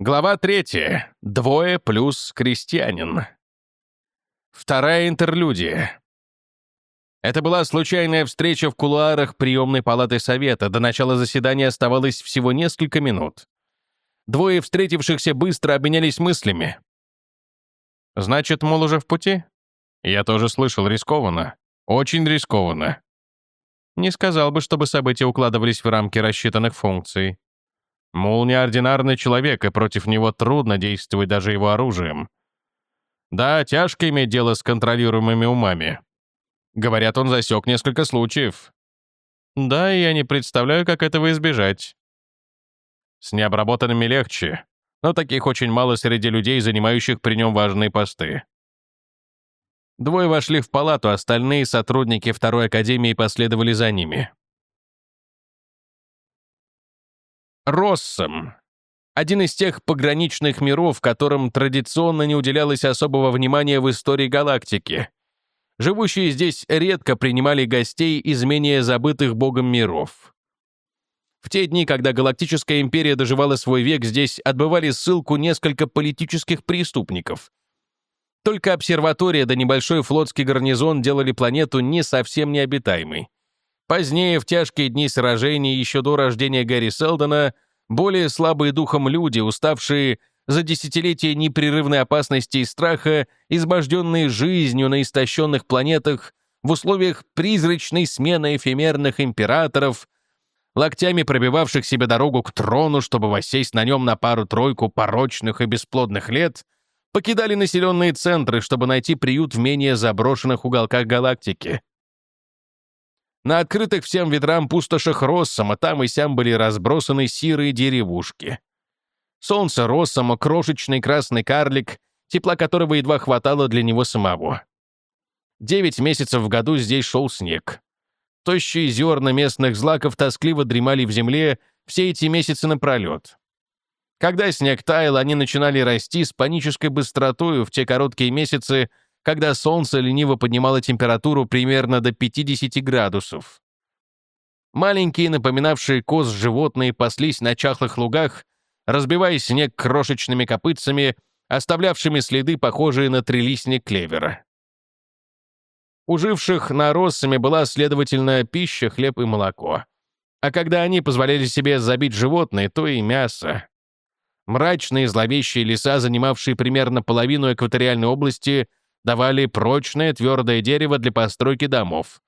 Глава третья. Двое плюс крестьянин. Вторая интерлюдия. Это была случайная встреча в кулуарах приемной палаты совета. До начала заседания оставалось всего несколько минут. Двое встретившихся быстро обменялись мыслями. «Значит, мол, уже в пути?» Я тоже слышал, рискованно. Очень рискованно. Не сказал бы, чтобы события укладывались в рамки рассчитанных функций. Мул неординарный человек, и против него трудно действовать даже его оружием. Да, тяжко иметь дело с контролируемыми умами. Говорят, он засек несколько случаев. Да, и я не представляю, как этого избежать. С необработанными легче, но таких очень мало среди людей, занимающих при нем важные посты. Двое вошли в палату, остальные сотрудники второй академии последовали за ними. Россом. Один из тех пограничных миров, которым традиционно не уделялось особого внимания в истории галактики. Живущие здесь редко принимали гостей из менее забытых богом миров. В те дни, когда Галактическая империя доживала свой век, здесь отбывали ссылку несколько политических преступников. Только обсерватория да небольшой флотский гарнизон делали планету не совсем необитаемой. Позднее, в тяжкие дни сражений, еще до рождения Гарри Селдона, более слабые духом люди, уставшие за десятилетия непрерывной опасности и страха, избожденные жизнью на истощенных планетах, в условиях призрачной смены эфемерных императоров, локтями пробивавших себе дорогу к трону, чтобы воссесть на нем на пару-тройку порочных и бесплодных лет, покидали населенные центры, чтобы найти приют в менее заброшенных уголках галактики. На открытых всем ветрам пустошах Россома там и сям были разбросаны сирые деревушки. Солнце Россома, крошечный красный карлик, тепла которого едва хватало для него самого. Девять месяцев в году здесь шел снег. Тощие зерна местных злаков тоскливо дремали в земле все эти месяцы напролет. Когда снег таял, они начинали расти с панической быстротою в те короткие месяцы, когда солнце лениво поднимало температуру примерно до 50 градусов. Маленькие, напоминавшие коз животные, паслись на чахлых лугах, разбивая снег крошечными копытцами, оставлявшими следы, похожие на трилистник клевера. У живших на россами была, следовательно, пища, хлеб и молоко. А когда они позволяли себе забить животные, то и мясо. Мрачные зловещие леса, занимавшие примерно половину экваториальной области, давали прочное твердое дерево для постройки домов.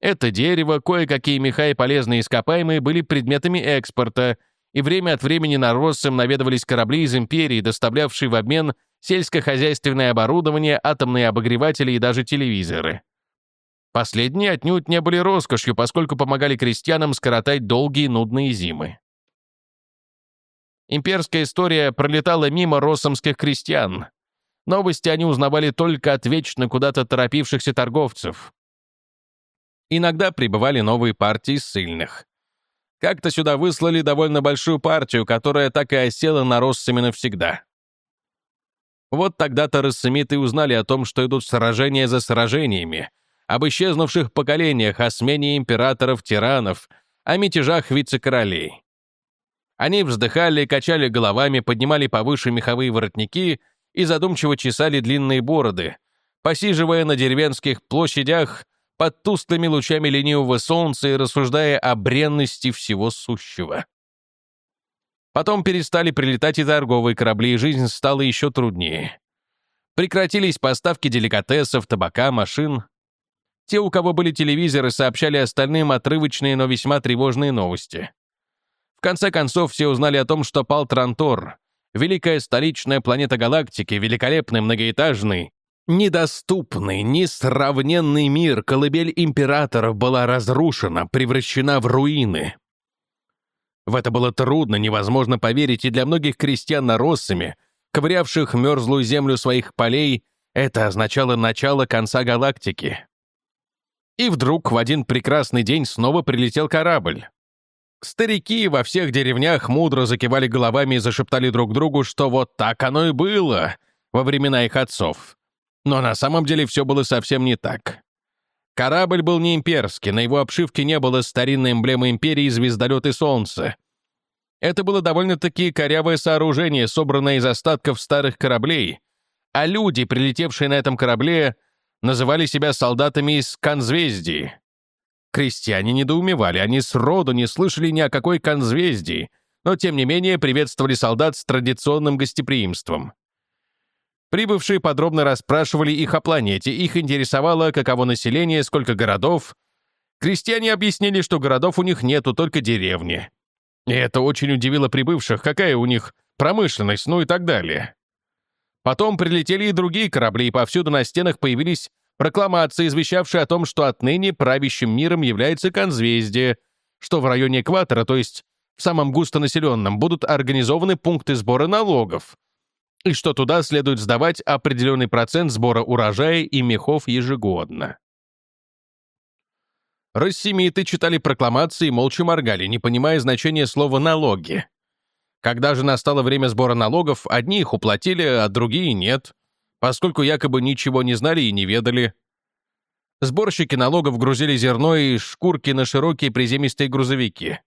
Это дерево, кое-какие меха и полезные ископаемые были предметами экспорта, и время от времени на Россом наведывались корабли из империи, доставлявшие в обмен сельскохозяйственное оборудование, атомные обогреватели и даже телевизоры. Последние отнюдь не были роскошью, поскольку помогали крестьянам скоротать долгие нудные зимы. Имперская история пролетала мимо россомских крестьян, Новости они узнавали только от вечно куда-то торопившихся торговцев. Иногда прибывали новые партии ссыльных. Как-то сюда выслали довольно большую партию, которая так и осела на Россами навсегда. Вот тогда-то рассамиты узнали о том, что идут сражения за сражениями, об исчезнувших поколениях, о смене императоров-тиранов, о мятежах вице-королей. Они вздыхали, качали головами, поднимали повыше меховые воротники — и задумчиво чесали длинные бороды, посиживая на деревенских площадях под тусклыми лучами ленивого солнца и рассуждая о бренности всего сущего. Потом перестали прилетать и торговые корабли, и жизнь стала еще труднее. Прекратились поставки деликатесов, табака, машин. Те, у кого были телевизоры, сообщали остальным отрывочные, но весьма тревожные новости. В конце концов, все узнали о том, что пал Трантор, великая столичная планета галактики, великолепный многоэтажный, недоступный, несравненный мир, колыбель императоров была разрушена, превращена в руины. В это было трудно, невозможно поверить, и для многих крестьян на Россами, ковырявших мерзлую землю своих полей, это означало начало конца галактики. И вдруг в один прекрасный день снова прилетел корабль. Старики во всех деревнях мудро закивали головами и зашептали друг другу, что вот так оно и было во времена их отцов. Но на самом деле все было совсем не так. Корабль был не имперский, на его обшивке не было старинной эмблемы империи звездолет и солнце. Это было довольно-таки корявое сооружение, собранное из остатков старых кораблей, а люди, прилетевшие на этом корабле, называли себя солдатами из Конзвездии. Крестьяне недоумевали, они сроду не слышали ни о какой Конзвездии, но тем не менее приветствовали солдат с традиционным гостеприимством. Прибывшие подробно расспрашивали их о планете, их интересовало, каково население, сколько городов. Крестьяне объяснили, что городов у них нету, только деревни. И это очень удивило прибывших, какая у них промышленность, ну и так далее. Потом прилетели и другие корабли, и повсюду на стенах появились прокламации, извещавшие о том, что отныне правящим миром является конзвездие, что в районе экватора, то есть в самом густонаселенном, будут организованы пункты сбора налогов, и что туда следует сдавать определенный процент сбора урожая и мехов ежегодно. Рассемиты читали прокламации и молча моргали, не понимая значения слова «налоги». Когда же настало время сбора налогов, одни их уплатили, а другие нет, поскольку якобы ничего не знали и не ведали. Сборщики налогов грузили зерно и шкурки на широкие приземистые грузовики.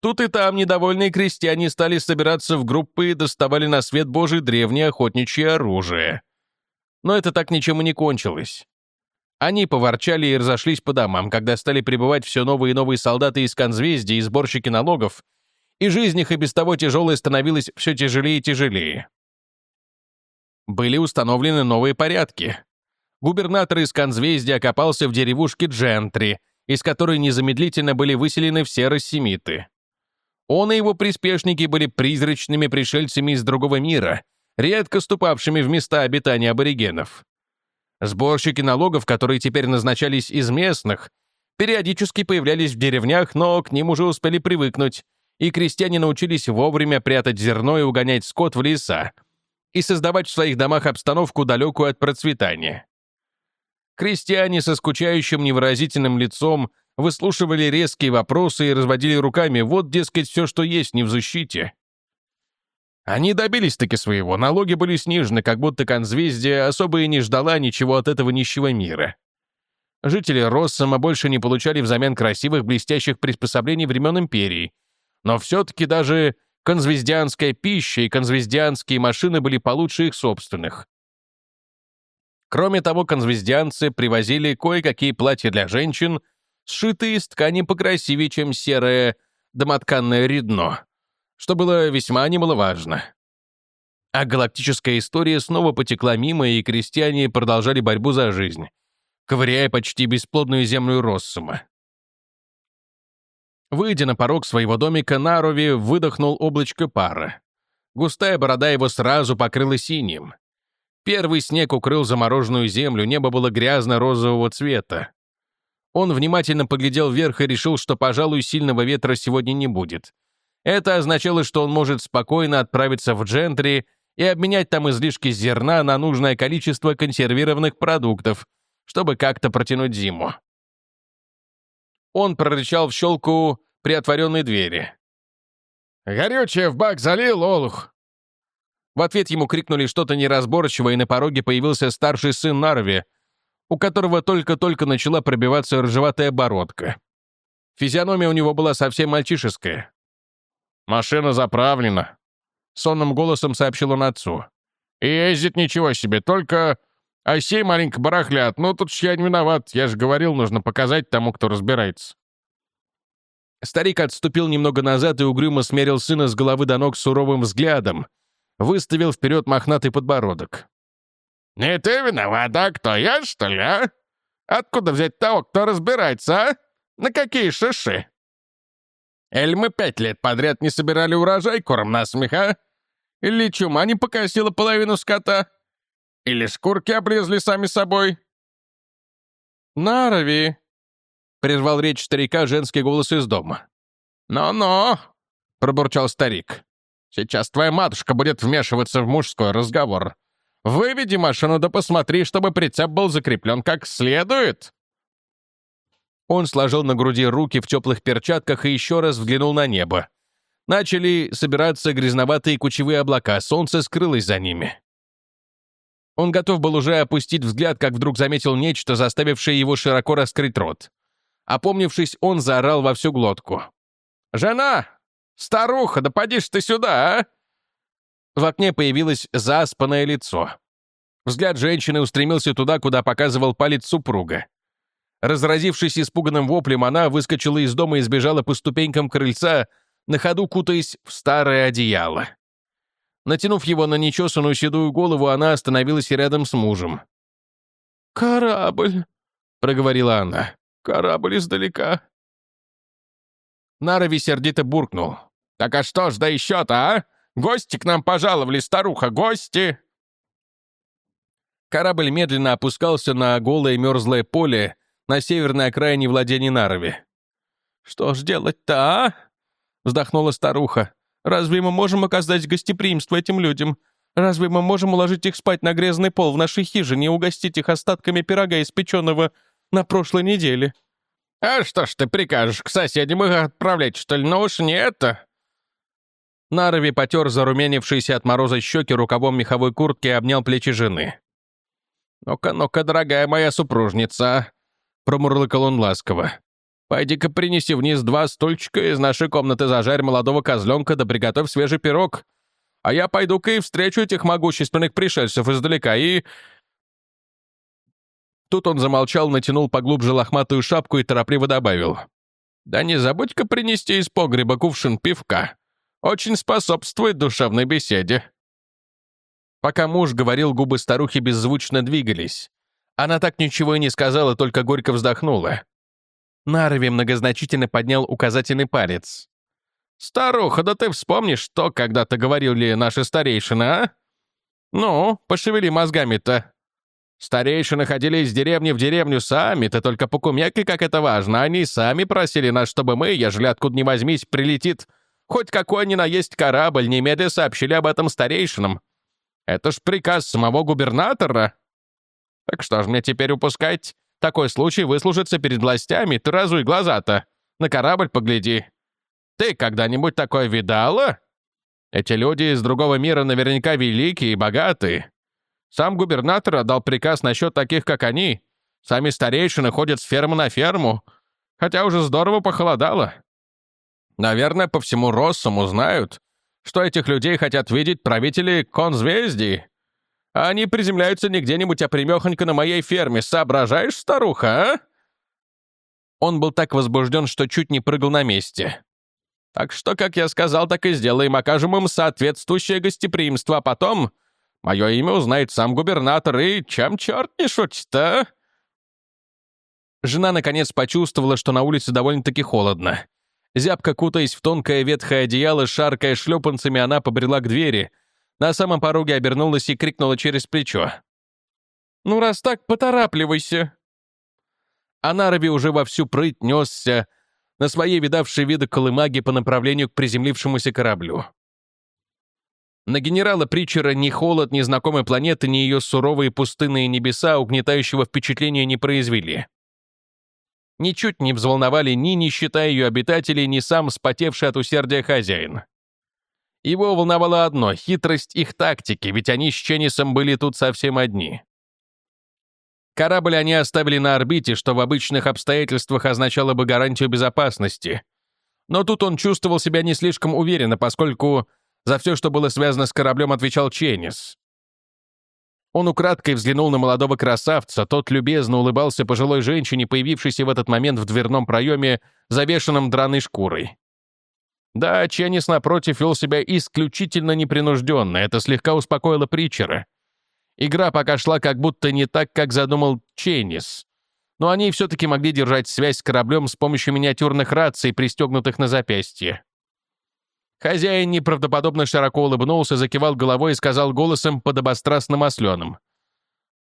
Тут и там недовольные крестьяне стали собираться в группы и доставали на свет Божий древнее охотничье оружие. Но это так ничем и не кончилось. Они поворчали и разошлись по домам, когда стали прибывать все новые и новые солдаты из конзвездий и сборщики налогов, и жизнь их и без того тяжелая становилась все тяжелее и тяжелее. Были установлены новые порядки. Губернатор из конзвездия окопался в деревушке Джентри, из которой незамедлительно были выселены все рассемиты. Он и его приспешники были призрачными пришельцами из другого мира, редко ступавшими в места обитания аборигенов. Сборщики налогов, которые теперь назначались из местных, периодически появлялись в деревнях, но к ним уже успели привыкнуть, и крестьяне научились вовремя прятать зерно и угонять скот в леса, и создавать в своих домах обстановку, далекую от процветания. Крестьяне со скучающим невыразительным лицом выслушивали резкие вопросы и разводили руками, вот, дескать, все, что есть, не в защите. Они добились-таки своего, налоги были снижены, как будто конзвездие особо и не ждала ничего от этого нищего мира. Жители Россома больше не получали взамен красивых блестящих приспособлений времен Империи, но все-таки даже конзвездианская пища и конзвездианские машины были получше их собственных. Кроме того, конзвездианцы привозили кое-какие платья для женщин, сшитые из ткани покрасивее, чем серое домотканное редно что было весьма немаловажно. А галактическая история снова потекла мимо, и крестьяне продолжали борьбу за жизнь, ковыряя почти бесплодную землю Россума. Выйдя на порог своего домика, Нарови выдохнул облачко пара. Густая борода его сразу покрыла синим. Первый снег укрыл замороженную землю, небо было грязно-розового цвета. Он внимательно поглядел вверх и решил, что, пожалуй, сильного ветра сегодня не будет. Это означало, что он может спокойно отправиться в Джентри и обменять там излишки зерна на нужное количество консервированных продуктов, чтобы как-то протянуть зиму. Он прорычал в щелку приотворенной двери. «Горючее в бак залил, Олух!» В ответ ему крикнули что-то неразборчивое, и на пороге появился старший сын Нарви, у которого только-только начала пробиваться рыжеватая бородка. Физиономия у него была совсем мальчишеская. «Машина заправлена», — сонным голосом сообщил он отцу. «И ездит ничего себе, только осей маленько барахлят. Ну, тут ж я не виноват. Я же говорил, нужно показать тому, кто разбирается». Старик отступил немного назад и угрюмо смерил сына с головы до ног суровым взглядом, выставил вперед мохнатый подбородок. «Не ты виноват, а кто, я, что ли, а? Откуда взять того, кто разбирается, а? На какие шиши?» Эль мы пять лет подряд не собирали урожай, корм насмех, а? Или чума не покосила половину скота? Или шкурки облезли сами собой?» «Нарови!» — прервал речь старика женский голос из дома. «Но-но!» — пробурчал старик. «Сейчас твоя матушка будет вмешиваться в мужской разговор. Выведи машину да посмотри, чтобы прицеп был закреплен как следует!» Он сложил на груди руки в теплых перчатках и еще раз взглянул на небо. Начали собираться грязноватые кучевые облака, солнце скрылось за ними. Он готов был уже опустить взгляд, как вдруг заметил нечто, заставившее его широко раскрыть рот. Опомнившись, он заорал во всю глотку. «Жена! Старуха, да поди ты сюда, а!» В окне появилось заспанное лицо. Взгляд женщины устремился туда, куда показывал палец супруга. Разразившись испуганным воплем, она выскочила из дома и сбежала по ступенькам крыльца, на ходу кутаясь в старое одеяло. Натянув его на нечесанную седую голову, она остановилась рядом с мужем. «Корабль», — проговорила она. «Корабль издалека». Нарави сердито буркнул. «Так а что ж да еще-то, а? Гости к нам пожаловали, старуха, гости!» Корабль медленно опускался на голое мерзлое поле на северной окраине владений Нарови. «Что ж делать-то, а?» — вздохнула старуха. «Разве мы можем оказать гостеприимство этим людям? Разве мы можем уложить их спать на грязный пол в нашей хижине и угостить их остатками пирога, испеченного на прошлой неделе?» «А что ж ты прикажешь, к соседям их отправлять, что ли? Ну уж не это!» Нарови потер зарумянившиеся от мороза щеки рукавом меховой куртки и обнял плечи жены. «Ну-ка, ну-ка, дорогая моя супружница!» — промурлыкал он ласково. Пойди-ка принеси вниз два стульчика из нашей комнаты, зажарь молодого козленка да приготовь свежий пирог. А я пойду-ка и встречу этих могущественных пришельцев издалека и...» Тут он замолчал, натянул поглубже лохматую шапку и торопливо добавил. «Да не забудь-ка принести из погреба кувшин пивка. Очень способствует душевной беседе». Пока муж говорил, губы старухи беззвучно двигались. Она так ничего и не сказала, только горько вздохнула. Нарви многозначительно поднял указательный палец. «Старуха, да ты вспомнишь, что когда-то говорили наши старейшины, а? Ну, пошевели мозгами-то. Старейшины ходили из деревни в деревню сами, ты только покумекай, как это важно. Они сами просили нас, чтобы мы, ежели откуда ни возьмись, прилетит хоть какой ни наесть корабль, немедля сообщили об этом старейшинам. Это ж приказ самого губернатора. Так что ж мне теперь упускать такой случай выслужится перед властями, ты разуй глаза-то. На корабль погляди. Ты когда-нибудь такое видала? Эти люди из другого мира наверняка великие и богатые. Сам губернатор отдал приказ насчет таких, как они. Сами старейшины ходят с фермы на ферму. Хотя уже здорово похолодало. Наверное, по всему Россуму знают, что этих людей хотят видеть правители конзвездий. А они приземляются не где-нибудь, а примехонько на моей ферме. Соображаешь, старуха, а?» Он был так возбужден, что чуть не прыгал на месте. «Так что, как я сказал, так и сделаем. Окажем им соответствующее гостеприимство, а потом мое имя узнает сам губернатор, и чем черт не шутит, а?» Жена, наконец, почувствовала, что на улице довольно-таки холодно. Зябко кутаясь в тонкое ветхое одеяло, шаркая шлепанцами, она побрела к двери — на самом пороге обернулась и крикнула через плечо. «Ну, раз так, поторапливайся!» А Нараби уже во всю прыть несся на своей видавшей виды колымаге по направлению к приземлившемуся кораблю. На генерала Притчера ни холод, ни знакомой планеты, ни ее суровые пустынные небеса угнетающего впечатления не произвели. Ничуть не взволновали ни нищета ее обитателей, ни сам спотевший от усердия хозяин. Его волновало одно — хитрость их тактики, ведь они с Ченнисом были тут совсем одни. Корабль они оставили на орбите, что в обычных обстоятельствах означало бы гарантию безопасности. Но тут он чувствовал себя не слишком уверенно, поскольку за все, что было связано с кораблем, отвечал Ченнис. Он украдкой взглянул на молодого красавца, тот любезно улыбался пожилой женщине, появившейся в этот момент в дверном проеме, завешенном драной шкурой. Да, Ченнис, напротив, вел себя исключительно непринужденно, это слегка успокоило Притчера. Игра пока шла как будто не так, как задумал Ченнис. Но они все-таки могли держать связь с кораблем с помощью миниатюрных раций, пристегнутых на запястье. Хозяин неправдоподобно широко улыбнулся, закивал головой и сказал голосом подобострастно масленым.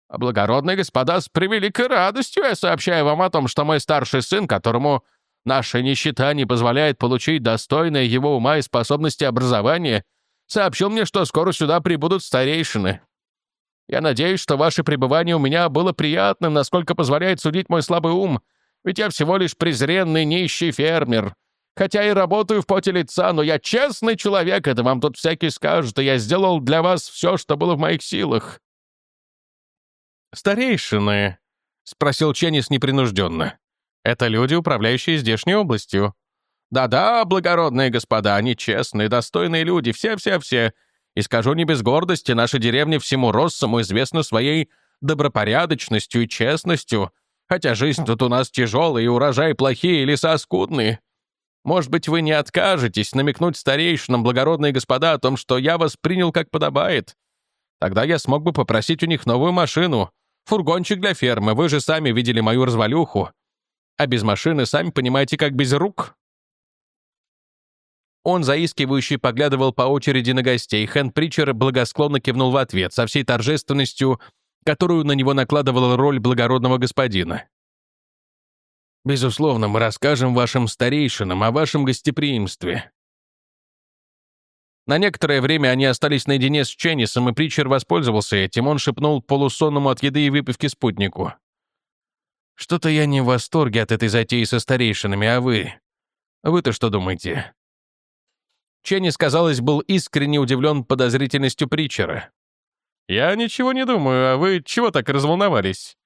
«Благородные господа, с превеликой радостью я сообщаю вам о том, что мой старший сын, которому наша нищета не позволяет получить достойное его ума и способности образования, сообщил мне, что скоро сюда прибудут старейшины. Я надеюсь, что ваше пребывание у меня было приятным, насколько позволяет судить мой слабый ум, ведь я всего лишь презренный нищий фермер. Хотя и работаю в поте лица, но я честный человек, это вам тут всякий скажет, и я сделал для вас все, что было в моих силах». «Старейшины?» — спросил Ченнис непринужденно. Это люди, управляющие здешней областью. Да-да, благородные господа, они честные, достойные люди, все-все-все. И скажу не без гордости, наша деревня всему Россому известна своей добропорядочностью и честностью, хотя жизнь тут у нас тяжелая, и урожай плохие, и леса скудные. Может быть, вы не откажетесь намекнуть старейшинам, благородные господа, о том, что я вас принял как подобает. Тогда я смог бы попросить у них новую машину, фургончик для фермы, вы же сами видели мою развалюху. А без машины, сами понимаете, как без рук». Он заискивающе поглядывал по очереди на гостей. Хэн Притчер благосклонно кивнул в ответ, со всей торжественностью, которую на него накладывала роль благородного господина. «Безусловно, мы расскажем вашим старейшинам о вашем гостеприимстве». На некоторое время они остались наедине с Ченнисом, и Притчер воспользовался этим. Он шепнул полусонному от еды и выпивки спутнику. «Что-то я не в восторге от этой затеи со старейшинами, а вы? Вы-то что думаете?» Ченнис, казалось, был искренне удивлен подозрительностью Притчера. «Я ничего не думаю, а вы чего так разволновались?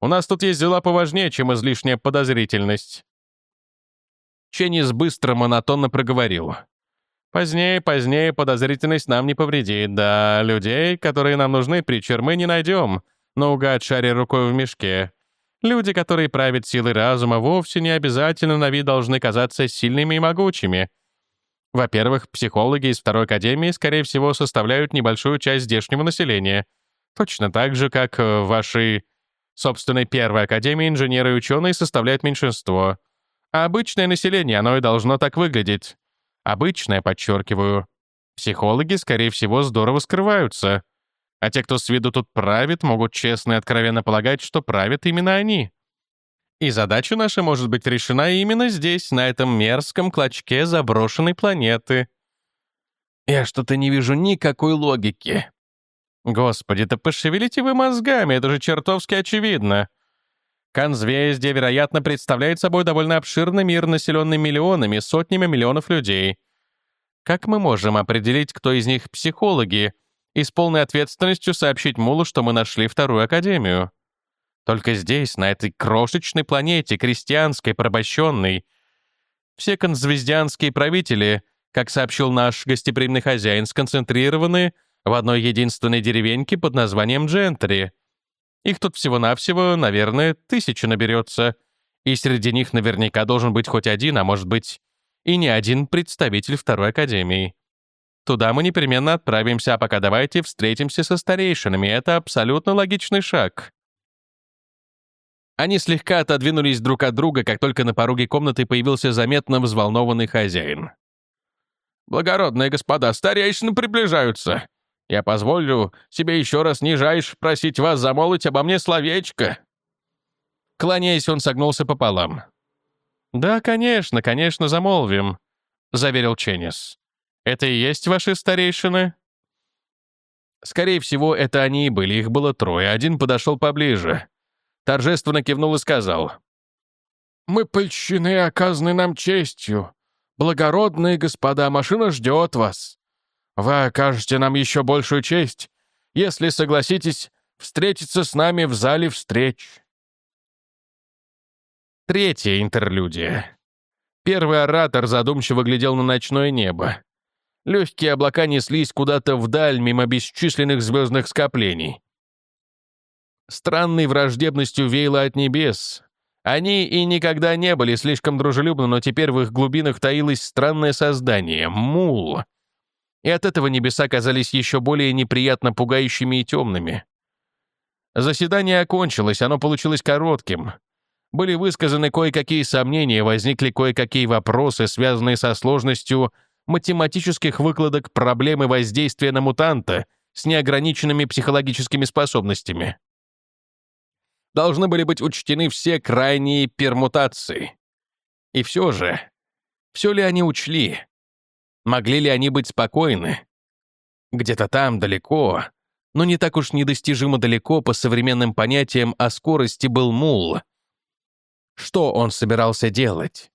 У нас тут есть дела поважнее, чем излишняя подозрительность». Ченнис быстро, монотонно проговорил. «Позднее, позднее подозрительность нам не повредит. Да, людей, которые нам нужны, Притчер, мы не найдем, наугад шаря рукой в мешке. Люди, которые правят силой разума, вовсе не обязательно на вид должны казаться сильными и могучими. Во-первых, психологи из второй академии, скорее всего, составляют небольшую часть здешнего населения. Точно так же, как в собственной первой академии инженеры и ученые составляют меньшинство. А обычное население, оно и должно так выглядеть. Обычное, подчеркиваю. Психологи, скорее всего, здорово скрываются. А те, кто с виду тут правит, могут честно и откровенно полагать, что правят именно они. И задача наша может быть решена именно здесь, на этом мерзком клочке заброшенной планеты. Я что-то не вижу никакой логики. Господи, да пошевелите вы мозгами, это же чертовски очевидно. Конзвездие, вероятно, представляет собой довольно обширный мир, населенный миллионами, сотнями миллионов людей. Как мы можем определить, кто из них психологи, и с полной ответственностью сообщить Мулу, что мы нашли вторую академию? Только здесь, на этой крошечной планете, крестьянской, порабощенной, все конзвездианские правители, как сообщил наш гостеприимный хозяин, сконцентрированы в одной единственной деревеньке под названием Джентри. Их тут всего-навсего, наверное, тысяча наберется, и среди них наверняка должен быть хоть один, а может быть и не один представитель Второй Академии. Туда мы непременно отправимся, а пока давайте встретимся со старейшинами. Это абсолютно логичный шаг. Они слегка отодвинулись друг от друга, как только на пороге комнаты появился заметно взволнованный хозяин. «Благородные господа, старейшины приближаются. Я позволю себе еще раз нижайше просить вас замолвить обо мне словечко». Кланяясь, он согнулся пополам. «Да, конечно, конечно, замолвим», — заверил Ченнис. «Это и есть ваши старейшины?» Скорее всего, это они и были, их было трое, один подошел поближе торжественно кивнул и сказал. «Мы польщены оказанной нам честью. Благородные господа, машина ждет вас. Вы окажете нам еще большую честь, если согласитесь встретиться с нами в зале встреч». Третья интерлюдия. Первый оратор задумчиво глядел на ночное небо. Легкие облака неслись куда-то вдаль мимо бесчисленных звездных скоплений. Странной враждебностью веяло от небес. Они и никогда не были слишком дружелюбны, но теперь в их глубинах таилось странное создание — мул. И от этого небеса казались еще более неприятно пугающими и темными. Заседание окончилось, оно получилось коротким. Были высказаны кое-какие сомнения, возникли кое-какие вопросы, связанные со сложностью математических выкладок проблемы воздействия на мутанта с неограниченными психологическими способностями должны были быть учтены все крайние пермутации. И все же, все ли они учли? Могли ли они быть спокойны? Где-то там, далеко, но не так уж недостижимо далеко по современным понятиям о скорости был мул. Что он собирался делать?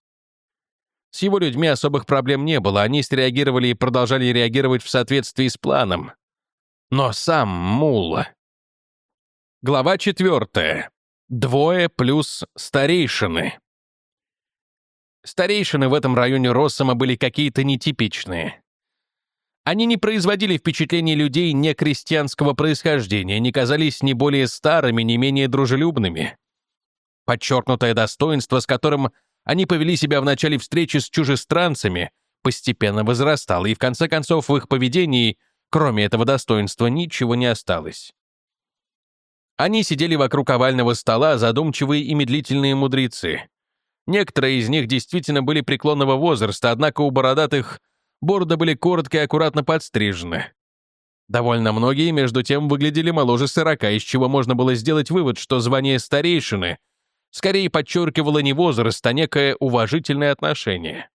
С его людьми особых проблем не было, они среагировали и продолжали реагировать в соответствии с планом. Но сам мул... Глава четвертая. Двое плюс старейшины. Старейшины в этом районе Россома были какие-то нетипичные. Они не производили впечатления людей некрестьянского происхождения, не казались ни более старыми, ни менее дружелюбными. Подчеркнутое достоинство, с которым они повели себя в начале встречи с чужестранцами, постепенно возрастало, и в конце концов в их поведении, кроме этого достоинства, ничего не осталось. Они сидели вокруг овального стола, задумчивые и медлительные мудрецы. Некоторые из них действительно были преклонного возраста, однако у бородатых бороды были коротко и аккуратно подстрижены. Довольно многие, между тем, выглядели моложе сорока, из чего можно было сделать вывод, что звание старейшины скорее подчеркивало не возраст, а некое уважительное отношение.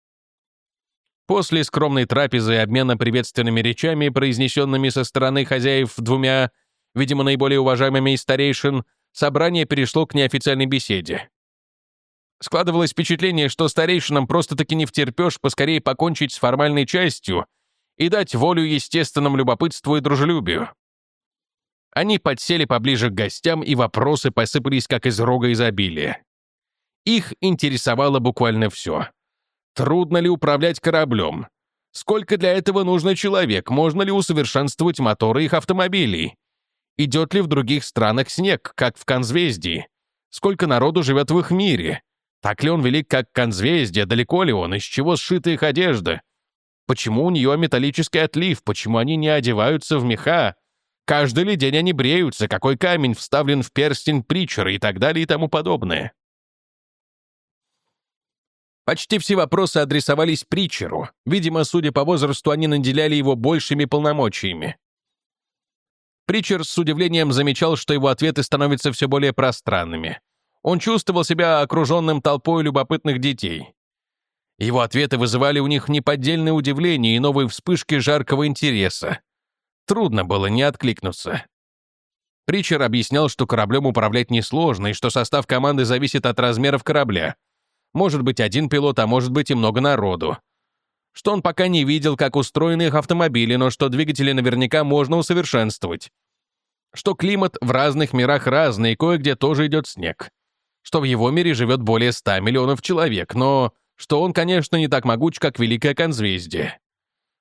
После скромной трапезы и обмена приветственными речами, произнесенными со стороны хозяев двумя, видимо, наиболее уважаемыми из старейшин, собрание перешло к неофициальной беседе. Складывалось впечатление, что старейшинам просто-таки не втерпешь поскорее покончить с формальной частью и дать волю естественному любопытству и дружелюбию. Они подсели поближе к гостям, и вопросы посыпались как из рога изобилия. Их интересовало буквально все. Трудно ли управлять кораблем? Сколько для этого нужно человек? Можно ли усовершенствовать моторы их автомобилей? Идет ли в других странах снег, как в Конзвездии? Сколько народу живет в их мире? Так ли он велик, как конзвездие? Далеко ли он? Из чего сшита их одежда? Почему у нее металлический отлив? Почему они не одеваются в меха? Каждый ли день они бреются? Какой камень вставлен в перстень притчера и так далее и тому подобное? Почти все вопросы адресовались притчеру. Видимо, судя по возрасту, они наделяли его большими полномочиями. Притчер с удивлением замечал, что его ответы становятся все более пространными. Он чувствовал себя окруженным толпой любопытных детей. Его ответы вызывали у них неподдельное удивление и новые вспышки жаркого интереса. Трудно было не откликнуться. Притчер объяснял, что кораблем управлять несложно, и что состав команды зависит от размеров корабля. Может быть один пилот, а может быть и много народу. Что он пока не видел, как устроены их автомобили, но что двигатели наверняка можно усовершенствовать. Что климат в разных мирах разный, и кое-где тоже идет снег что в его мире живет более 100 миллионов человек, но что он, конечно, не так могуч, как Великое Конзвездие.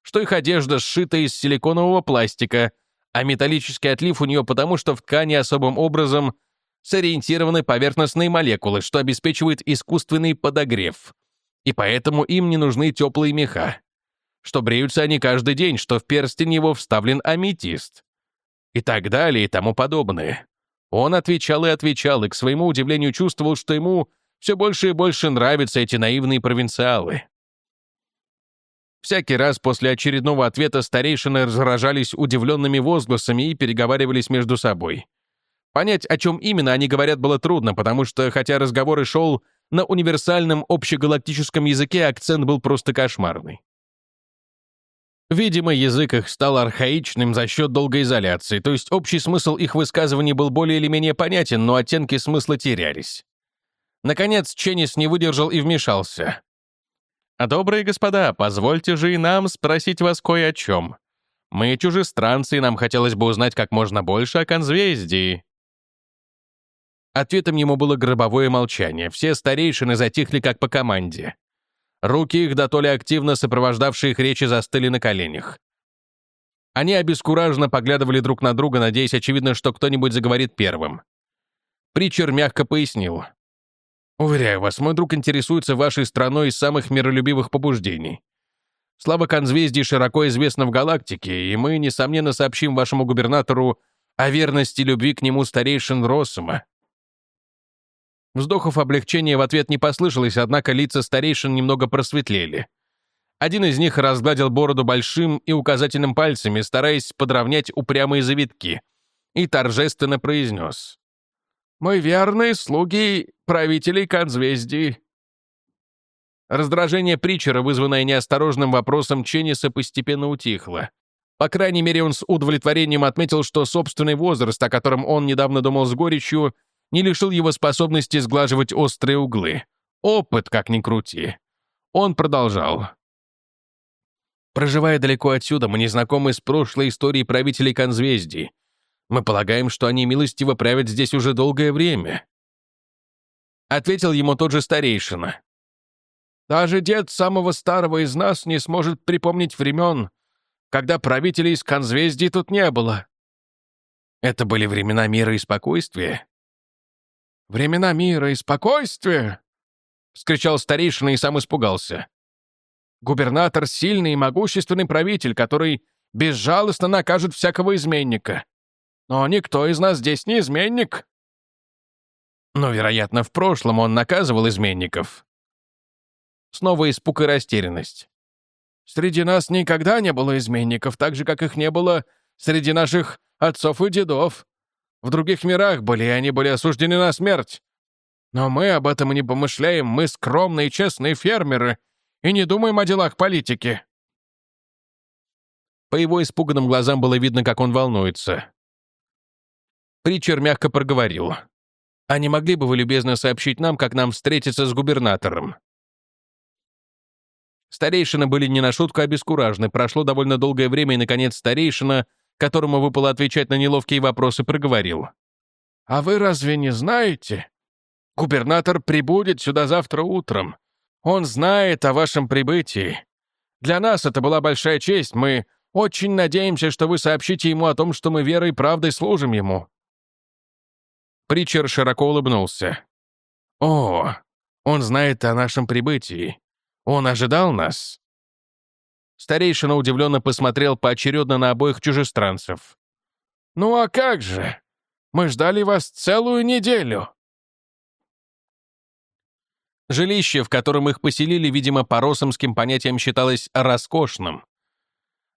Что их одежда сшита из силиконового пластика, а металлический отлив у нее потому, что в ткани особым образом сориентированы поверхностные молекулы, что обеспечивает искусственный подогрев. И поэтому им не нужны теплые меха. Что бреются они каждый день, что в перстень его вставлен аметист. И так далее и тому подобное. Он отвечал и отвечал, и к своему удивлению чувствовал, что ему все больше и больше нравятся эти наивные провинциалы. Всякий раз после очередного ответа старейшины разражались удивленными возгласами и переговаривались между собой. Понять, о чем именно они говорят, было трудно, потому что, хотя разговор и шел на универсальном общегалактическом языке, акцент был просто кошмарный. Видимо, язык их стал архаичным за счет долгой изоляции, то есть общий смысл их высказываний был более или менее понятен, но оттенки смысла терялись. Наконец, Ченнис не выдержал и вмешался. «А «Добрые господа, позвольте же и нам спросить вас кое о чем. Мы чужестранцы, и нам хотелось бы узнать как можно больше о конзвездии». Ответом ему было гробовое молчание. Все старейшины затихли как по команде. Руки их, да то ли активно сопровождавшие их речи, застыли на коленях. Они обескураженно поглядывали друг на друга, надеясь, очевидно, что кто-нибудь заговорит первым. Притчер мягко пояснил. «Уверяю вас, мой друг интересуется вашей страной из самых миролюбивых побуждений. Слава конзвездий широко известна в галактике, и мы, несомненно, сообщим вашему губернатору о верности любви к нему старейшин Россума. Вздохов облегчения в ответ не послышалось, однако лица старейшин немного просветлели. Один из них разгладил бороду большим и указательным пальцами, стараясь подровнять упрямые завитки, и торжественно произнес. «Мы верные слуги правителей Конзвездии». Раздражение Притчера, вызванное неосторожным вопросом Ченниса, постепенно утихло. По крайней мере, он с удовлетворением отметил, что собственный возраст, о котором он недавно думал с горечью, не лишил его способности сглаживать острые углы. Опыт, как ни крути. Он продолжал. Проживая далеко отсюда, мы не знакомы с прошлой историей правителей Конзвездий. Мы полагаем, что они милостиво правят здесь уже долгое время. Ответил ему тот же старейшина. Даже дед самого старого из нас не сможет припомнить времен, когда правителей из конзвездий тут не было. Это были времена мира и спокойствия. «Времена мира и спокойствия!» — скричал старейшина и сам испугался. «Губернатор — сильный и могущественный правитель, который безжалостно накажет всякого изменника. Но никто из нас здесь не изменник». Но, вероятно, в прошлом он наказывал изменников. Снова испуг и растерянность. Среди нас никогда не было изменников, так же, как их не было среди наших отцов и дедов. В других мирах были, и они были осуждены на смерть. Но мы об этом и не помышляем, мы скромные честные фермеры и не думаем о делах политики». По его испуганным глазам было видно, как он волнуется. Притчер мягко проговорил. «А не могли бы вы любезно сообщить нам, как нам встретиться с губернатором?» Старейшины были не на шутку обескуражены. Прошло довольно долгое время, и, наконец, старейшина, которому выпало отвечать на неловкие вопросы, проговорил. «А вы разве не знаете? Губернатор прибудет сюда завтра утром. Он знает о вашем прибытии. Для нас это была большая честь. Мы очень надеемся, что вы сообщите ему о том, что мы верой и правдой служим ему». Притчер широко улыбнулся. «О, он знает о нашем прибытии. Он ожидал нас?» Старейшина удивленно посмотрел поочередно на обоих чужестранцев. «Ну а как же? Мы ждали вас целую неделю!» Жилище, в котором их поселили, видимо, по росомским понятиям считалось роскошным.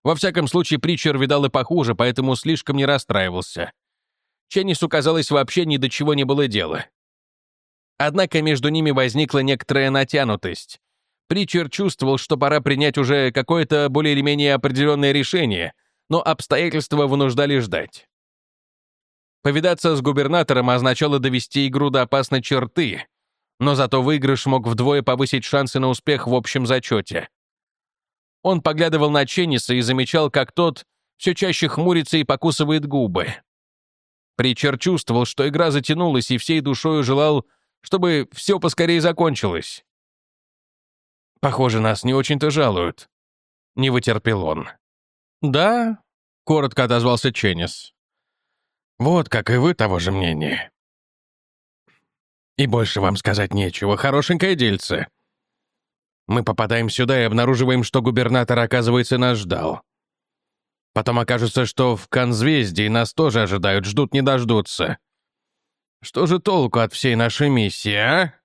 Во всяком случае, Притчер видал и похуже, поэтому слишком не расстраивался. Ченнису, казалось, вообще ни до чего не было дела. Однако между ними возникла некоторая натянутость, Притчер чувствовал, что пора принять уже какое-то более или менее определенное решение, но обстоятельства вынуждали ждать. Повидаться с губернатором означало довести игру до опасной черты, но зато выигрыш мог вдвое повысить шансы на успех в общем зачете. Он поглядывал на Ченниса и замечал, как тот все чаще хмурится и покусывает губы. Причер чувствовал, что игра затянулась, и всей душою желал, чтобы все поскорее закончилось. Похоже, нас не очень-то жалуют». Не вытерпел он. «Да?» — коротко отозвался Ченнис. «Вот как и вы того же мнения». «И больше вам сказать нечего. Хорошенькое дельце. Мы попадаем сюда и обнаруживаем, что губернатор, оказывается, нас ждал. Потом окажется, что в Конзвездии нас тоже ожидают, ждут не дождутся. Что же толку от всей нашей миссии, а?»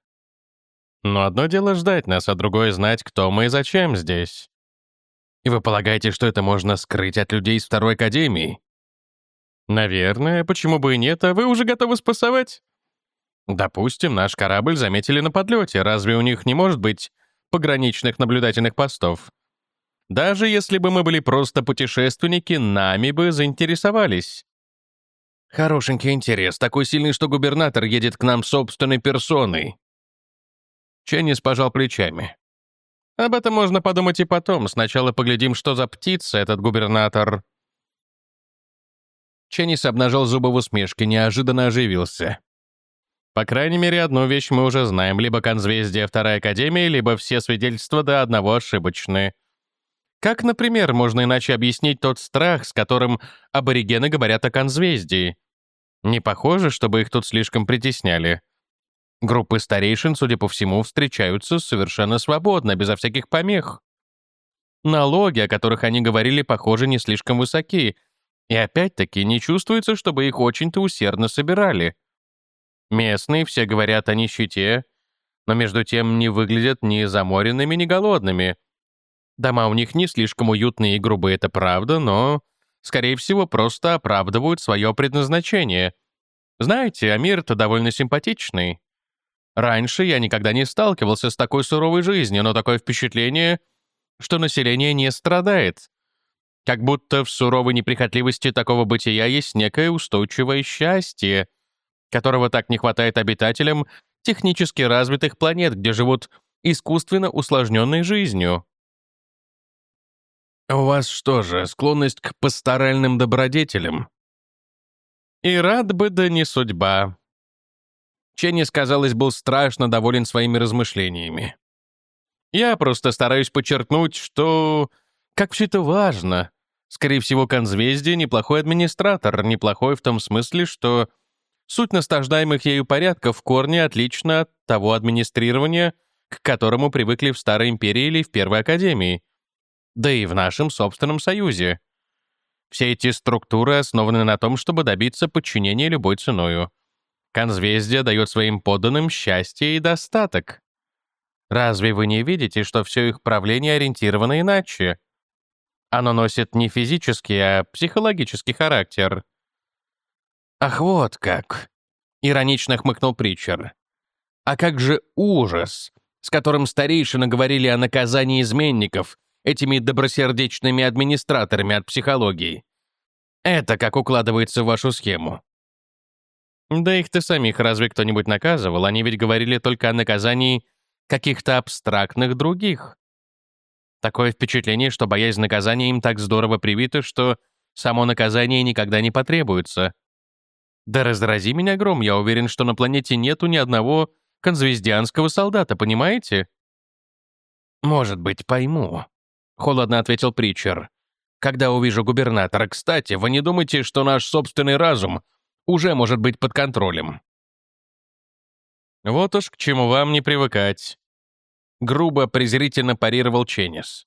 Но одно дело ждать нас, а другое знать, кто мы и зачем здесь. И вы полагаете, что это можно скрыть от людей из второй академии? Наверное, почему бы и нет, а вы уже готовы спасовать? Допустим, наш корабль заметили на подлете, разве у них не может быть пограничных наблюдательных постов? Даже если бы мы были просто путешественники, нами бы заинтересовались. Хорошенький интерес, такой сильный, что губернатор едет к нам собственной персоной. Ченнис пожал плечами. «Об этом можно подумать и потом. Сначала поглядим, что за птица этот губернатор». Ченнис обнажил зубы в усмешке, неожиданно оживился. «По крайней мере, одну вещь мы уже знаем. Либо конзвездие Второй Академии, либо все свидетельства до одного ошибочны. Как, например, можно иначе объяснить тот страх, с которым аборигены говорят о конзвездии? Не похоже, чтобы их тут слишком притесняли. Группы старейшин, судя по всему, встречаются совершенно свободно, безо всяких помех. Налоги, о которых они говорили, похоже, не слишком высоки, и опять-таки не чувствуется, чтобы их очень-то усердно собирали. Местные все говорят о нищете, но между тем не выглядят ни заморенными, ни голодными. Дома у них не слишком уютные и грубые, это правда, но, скорее всего, просто оправдывают свое предназначение. Знаете, Амир-то довольно симпатичный. Раньше я никогда не сталкивался с такой суровой жизнью, но такое впечатление, что население не страдает. Как будто в суровой неприхотливости такого бытия есть некое устойчивое счастье, которого так не хватает обитателям технически развитых планет, где живут искусственно усложненной жизнью. «У вас что же, склонность к пасторальным добродетелям?» «И рад бы, да не судьба», Ченнис, казалось, был страшно доволен своими размышлениями. Я просто стараюсь подчеркнуть, что... Как все это важно. Скорее всего, конзвездие — неплохой администратор, неплохой в том смысле, что суть наслаждаемых ею порядков в корне отлична от того администрирования, к которому привыкли в Старой Империи или в Первой Академии, да и в нашем собственном Союзе. Все эти структуры основаны на том, чтобы добиться подчинения любой ценою. Конзвездие дает своим подданным счастье и достаток. Разве вы не видите, что все их правление ориентировано иначе? Оно носит не физический, а психологический характер. «Ах, вот как!» — иронично хмыкнул Притчер. «А как же ужас, с которым старейшины говорили о наказании изменников этими добросердечными администраторами от психологии? Это как укладывается в вашу схему?» «Да их-то самих разве кто-нибудь наказывал? Они ведь говорили только о наказании каких-то абстрактных других. Такое впечатление, что боязнь наказания им так здорово привита, что само наказание никогда не потребуется. Да разрази меня гром, я уверен, что на планете нету ни одного конзвездианского солдата, понимаете? «Может быть, пойму», — холодно ответил Притчер. «Когда увижу губернатора, кстати, вы не думайте, что наш собственный разум уже может быть под контролем?» «Вот уж к чему вам не привыкать», грубо, презрительно парировал Ченнис.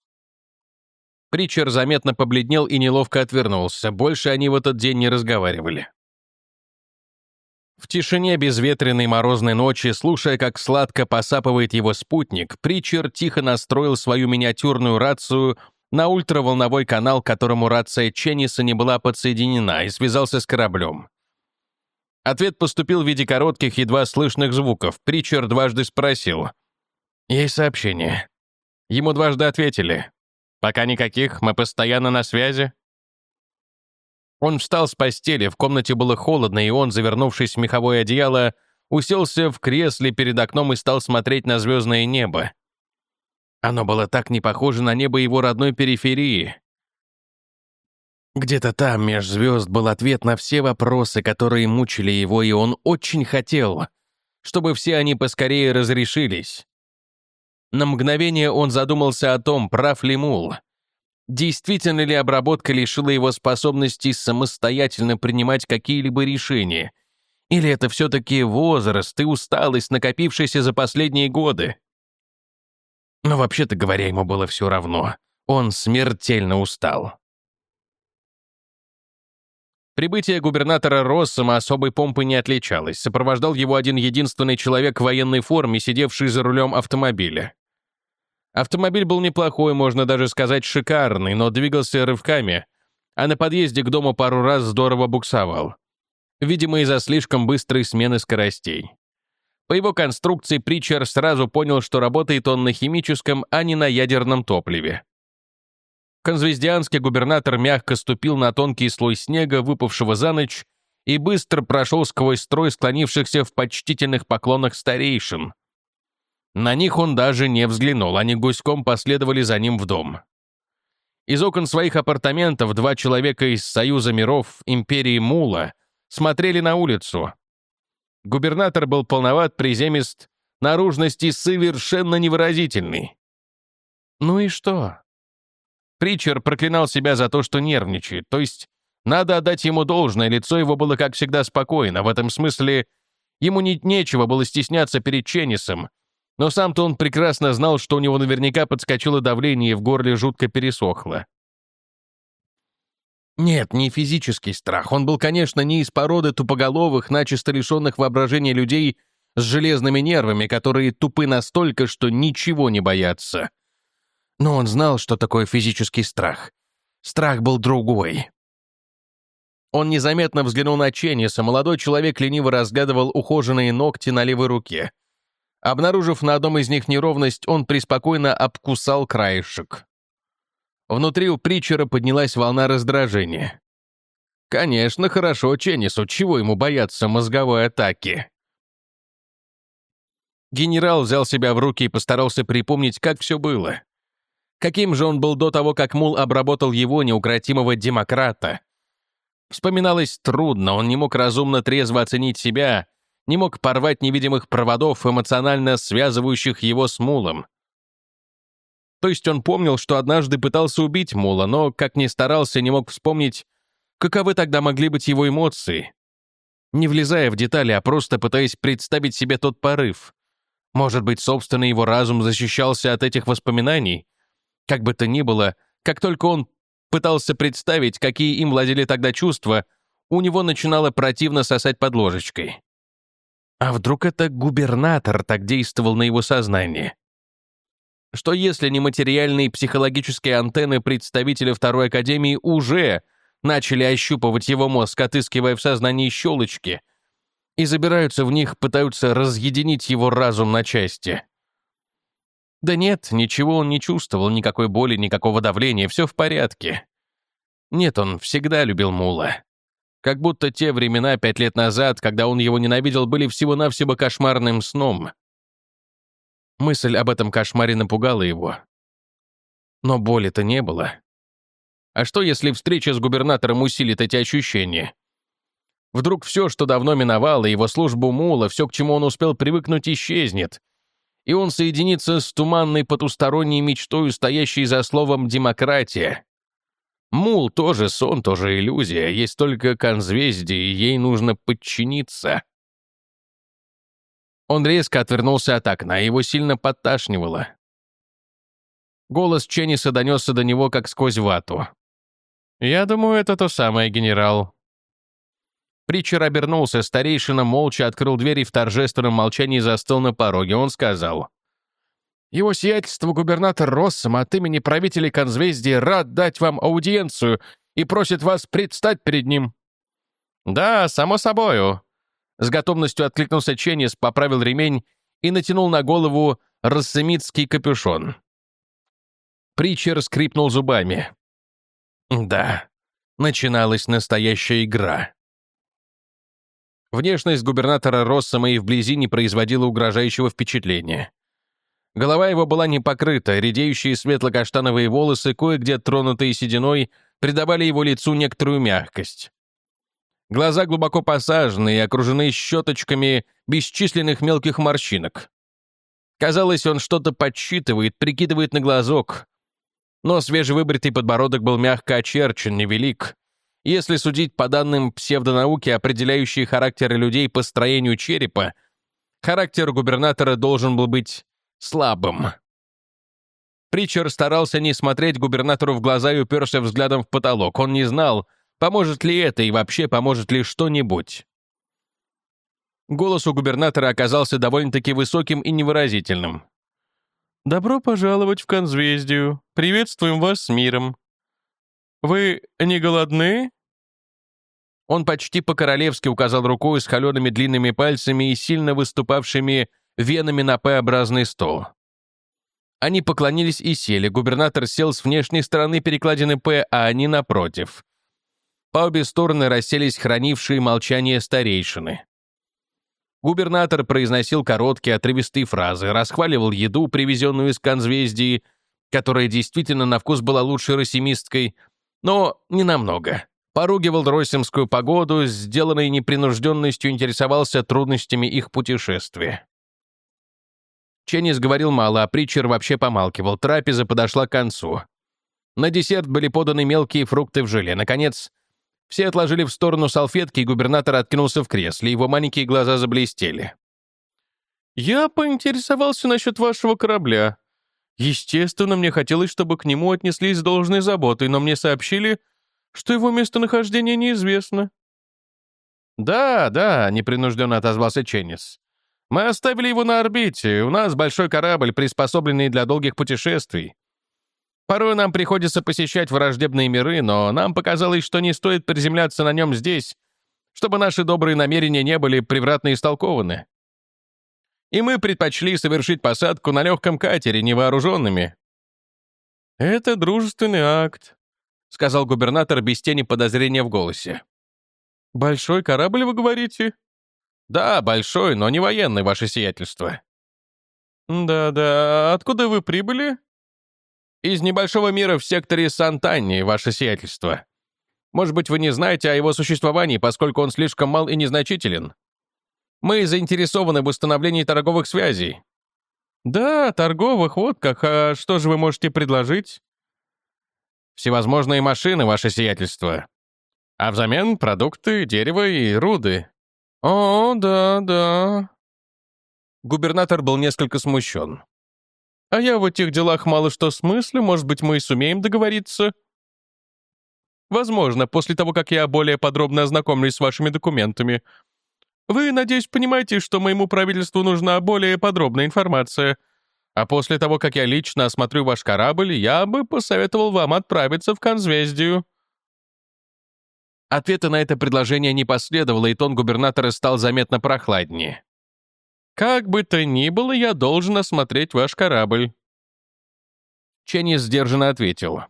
Притчер заметно побледнел и неловко отвернулся. Больше они в этот день не разговаривали. В тишине безветренной морозной ночи, слушая, как сладко посапывает его спутник, Притчер тихо настроил свою миниатюрную рацию на ультраволновой канал, которому рация Ченниса не была подсоединена, и связался с кораблем. Ответ поступил в виде коротких, едва слышных звуков. Притчер дважды спросил — «Есть сообщение». Ему дважды ответили. «Пока никаких, мы постоянно на связи». Он встал с постели, в комнате было холодно, и он, завернувшись в меховое одеяло, уселся в кресле перед окном и стал смотреть на звездное небо. Оно было так не похоже на небо его родной периферии. Где-то там, меж звезд, был ответ на все вопросы, которые мучили его, и он очень хотел, чтобы все они поскорее разрешились. На мгновение он задумался о том, прав ли Мул. Действительно ли обработка лишила его способности самостоятельно принимать какие-либо решения? Или это все-таки возраст и усталость, накопившаяся за последние годы? Но вообще-то говоря, ему было все равно. Он смертельно устал. Прибытие губернатора Россома особой помпы не отличалось. Сопровождал его один единственный человек в военной форме, сидевший за рулем автомобиля. Автомобиль был неплохой, можно даже сказать шикарный, но двигался рывками, а на подъезде к дому пару раз здорово буксовал. Видимо, из-за слишком быстрой смены скоростей. По его конструкции Притчер сразу понял, что работает он на химическом, а не на ядерном топливе. Конзвездианский губернатор мягко ступил на тонкий слой снега, выпавшего за ночь, и быстро прошел сквозь строй склонившихся в почтительных поклонах старейшин. На них он даже не взглянул, они гуськом последовали за ним в дом. Из окон своих апартаментов два человека из Союза миров Империи Мула смотрели на улицу. Губернатор был полноват, приземист, наружности совершенно невыразительный. Ну и что? Притчер проклинал себя за то, что нервничает, то есть надо отдать ему должное, лицо его было, как всегда, спокойно, в этом смысле ему не, нечего было стесняться перед Ченнисом, но сам-то он прекрасно знал, что у него наверняка подскочило давление и в горле жутко пересохло. Нет, не физический страх. Он был, конечно, не из породы тупоголовых, начисто лишенных воображения людей с железными нервами, которые тупы настолько, что ничего не боятся. Но он знал, что такое физический страх. Страх был другой. Он незаметно взглянул на Ченниса. Молодой человек лениво разглядывал ухоженные ногти на левой руке — Обнаружив на одном из них неровность, он преспокойно обкусал краешек. Внутри у Притчера поднялась волна раздражения. Конечно, хорошо Ченнису, чего ему бояться мозговой атаки? Генерал взял себя в руки и постарался припомнить, как все было. Каким же он был до того, как Мул обработал его, неукротимого демократа? Вспоминалось трудно, он не мог разумно трезво оценить себя, не мог порвать невидимых проводов, эмоционально связывающих его с Мулом. То есть он помнил, что однажды пытался убить Мула, но, как ни старался, не мог вспомнить, каковы тогда могли быть его эмоции. Не влезая в детали, а просто пытаясь представить себе тот порыв. Может быть, собственный его разум защищался от этих воспоминаний? Как бы то ни было, как только он пытался представить, какие им владели тогда чувства, у него начинало противно сосать под ложечкой. А вдруг это губернатор так действовал на его сознание? Что если нематериальные психологические антенны представителя Второй Академии уже начали ощупывать его мозг, отыскивая в сознании щелочки, и забираются в них, пытаются разъединить его разум на части? Да нет, ничего он не чувствовал, никакой боли, никакого давления, все в порядке. Нет, он всегда любил Мула. Как будто те времена пять лет назад, когда он его ненавидел, были всего-навсего кошмарным сном. Мысль об этом кошмаре напугала его. Но боли-то не было. А что, если встреча с губернатором усилит эти ощущения? Вдруг все, что давно миновало, его службу Мула, все, к чему он успел привыкнуть, исчезнет, и он соединится с туманной потусторонней мечтой, стоящей за словом «демократия». Мул тоже сон, тоже иллюзия, есть только конзвездие, и ей нужно подчиниться. Он резко отвернулся от окна, его сильно подташнивало. Голос Ченниса донесся до него, как сквозь вату. «Я думаю, это то самое, генерал». Притчер обернулся, старейшина молча открыл дверь и в торжественном молчании застыл на пороге. Он сказал, его сиятельство губернатор Россом от имени правителей Конзвездия рад дать вам аудиенцию и просит вас предстать перед ним». «Да, само собою». С готовностью откликнулся Ченнис, поправил ремень и натянул на голову рассемитский капюшон. Притчер скрипнул зубами. Да, начиналась настоящая игра. Внешность губернатора Россома и вблизи не производила угрожающего впечатления. Голова его была не покрыта, редеющие светло-каштановые волосы, кое-где тронутые сединой, придавали его лицу некоторую мягкость. Глаза глубоко посажены и окружены щеточками бесчисленных мелких морщинок. Казалось, он что-то подсчитывает, прикидывает на глазок. Но свежевыбритый подбородок был мягко очерчен, невелик. Если судить по данным псевдонауки, определяющей характеры людей по строению черепа, характер губернатора должен был быть слабым. Притчер старался не смотреть губернатору в глаза и уперся взглядом в потолок. Он не знал, поможет ли это и вообще поможет ли что-нибудь. Голос у губернатора оказался довольно-таки высоким и невыразительным. «Добро пожаловать в Конзвездию. Приветствуем вас с миром. Вы не голодны?» Он почти по-королевски указал рукой с холеными длинными пальцами и сильно выступавшими венами на П-образный стол. Они поклонились и сели. Губернатор сел с внешней стороны перекладины П, а они напротив. По обе стороны расселись хранившие молчание старейшины. Губернатор произносил короткие отрывистые фразы, расхваливал еду, привезенную из Конзвездии, которая действительно на вкус была лучше росимистской, но не намного. Поругивал росимскую погоду, сделанной непринужденностью интересовался трудностями их путешествия. Ченнис говорил мало, а Притчер вообще помалкивал. Трапеза подошла к концу. На десерт были поданы мелкие фрукты в желе. Наконец, все отложили в сторону салфетки, и губернатор откинулся в кресле. Его маленькие глаза заблестели. «Я поинтересовался насчет вашего корабля. Естественно, мне хотелось, чтобы к нему отнеслись с должной заботой, но мне сообщили, что его местонахождение неизвестно». «Да, да», — непринужденно отозвался Ченнис. Мы оставили его на орбите. У нас большой корабль, приспособленный для долгих путешествий. Порой нам приходится посещать враждебные миры, но нам показалось, что не стоит приземляться на нем здесь, чтобы наши добрые намерения не были превратно истолкованы. И мы предпочли совершить посадку на легком катере, невооруженными. «Это дружественный акт», — сказал губернатор без тени подозрения в голосе. «Большой корабль, вы говорите?» «Да, большой, но не военный, ваше сиятельство». «Да-да, откуда вы прибыли?» «Из небольшого мира в секторе Сантанни, ваше сиятельство. Может быть, вы не знаете о его существовании, поскольку он слишком мал и незначителен. Мы заинтересованы в установлении торговых связей». «Да, торговых, вот как. А что же вы можете предложить?» «Всевозможные машины, ваше сиятельство. А взамен продукты, дерево и руды». «О, да, да». Губернатор был несколько смущен. «А я в этих делах мало что смыслю, может быть, мы и сумеем договориться?» «Возможно, после того, как я более подробно ознакомлюсь с вашими документами. Вы, надеюсь, понимаете, что моему правительству нужна более подробная информация. А после того, как я лично осмотрю ваш корабль, я бы посоветовал вам отправиться в Конзвездию». Ответа на это предложение не последовало, и тон губернатора стал заметно прохладнее. «Как бы то ни было, я должен осмотреть ваш корабль». Ченни сдержанно ответил.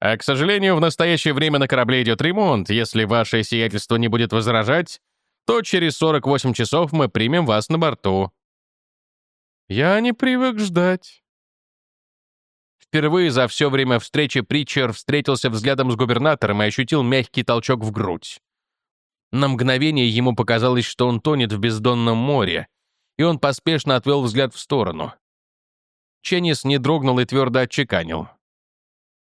«А, к сожалению, в настоящее время на корабле идет ремонт. Если ваше сиятельство не будет возражать, то через 48 часов мы примем вас на борту». «Я не привык ждать». Впервые за все время встречи Притчер встретился взглядом с губернатором и ощутил мягкий толчок в грудь. На мгновение ему показалось, что он тонет в бездонном море, и он поспешно отвел взгляд в сторону. Ченнис не дрогнул и твердо отчеканил.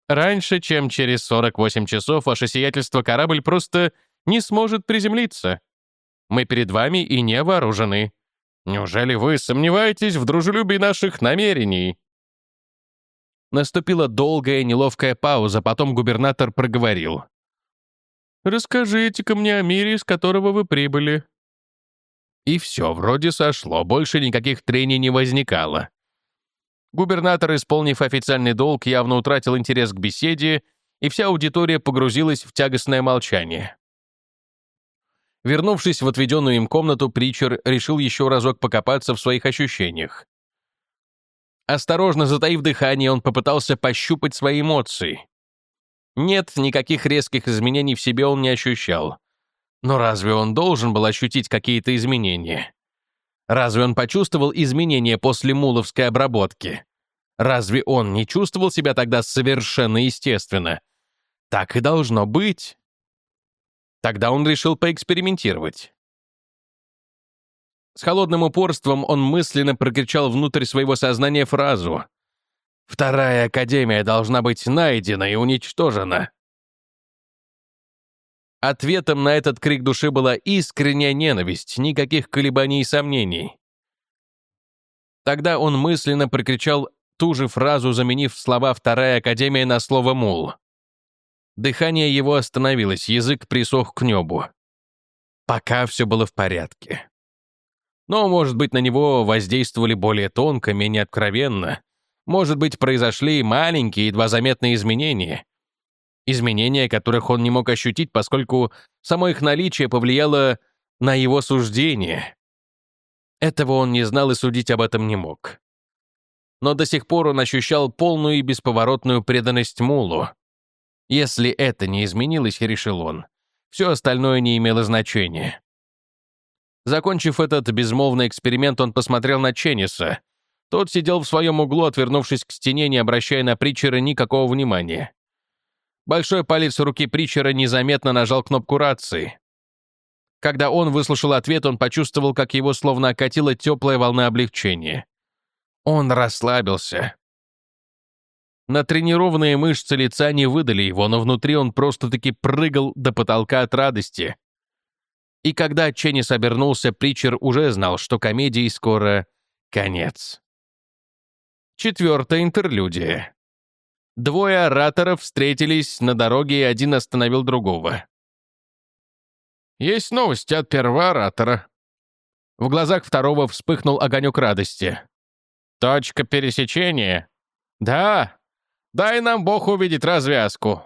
«Раньше, чем через 48 часов, ваше сиятельство корабль просто не сможет приземлиться. Мы перед вами и не вооружены. Неужели вы сомневаетесь в дружелюбии наших намерений?» Наступила долгая неловкая пауза, потом губернатор проговорил. «Расскажите-ка мне о мире, из которого вы прибыли». И все, вроде сошло, больше никаких трений не возникало. Губернатор, исполнив официальный долг, явно утратил интерес к беседе, и вся аудитория погрузилась в тягостное молчание. Вернувшись в отведенную им комнату, Притчер решил еще разок покопаться в своих ощущениях. Осторожно затаив дыхание, он попытался пощупать свои эмоции. Нет, никаких резких изменений в себе он не ощущал. Но разве он должен был ощутить какие-то изменения? Разве он почувствовал изменения после муловской обработки? Разве он не чувствовал себя тогда совершенно естественно? Так и должно быть. Тогда он решил поэкспериментировать. С холодным упорством он мысленно прокричал внутрь своего сознания фразу «Вторая Академия должна быть найдена и уничтожена». Ответом на этот крик души была искренняя ненависть, никаких колебаний и сомнений. Тогда он мысленно прокричал ту же фразу, заменив слова «Вторая Академия» на слово «мул». Дыхание его остановилось, язык присох к небу. Пока все было в порядке. Но, может быть, на него воздействовали более тонко, менее откровенно. Может быть, произошли маленькие, едва заметные изменения. Изменения, которых он не мог ощутить, поскольку само их наличие повлияло на его суждение. Этого он не знал и судить об этом не мог. Но до сих пор он ощущал полную и бесповоротную преданность Мулу. Если это не изменилось, решил он, все остальное не имело значения. Закончив этот безмолвный эксперимент, он посмотрел на Ченниса. Тот сидел в своем углу, отвернувшись к стене, не обращая на Притчера никакого внимания. Большой палец руки Притчера незаметно нажал кнопку рации. Когда он выслушал ответ, он почувствовал, как его словно окатила теплая волна облегчения. Он расслабился. Натренированные мышцы лица не выдали его, но внутри он просто-таки прыгал до потолка от радости. И когда Ченнис обернулся, Притчер уже знал, что комедии скоро конец. Четвертая интерлюдия. Двое ораторов встретились на дороге, и один остановил другого. «Есть новости от первого оратора». В глазах второго вспыхнул огонек радости. «Точка пересечения?» «Да, Дай нам Бог увидеть развязку.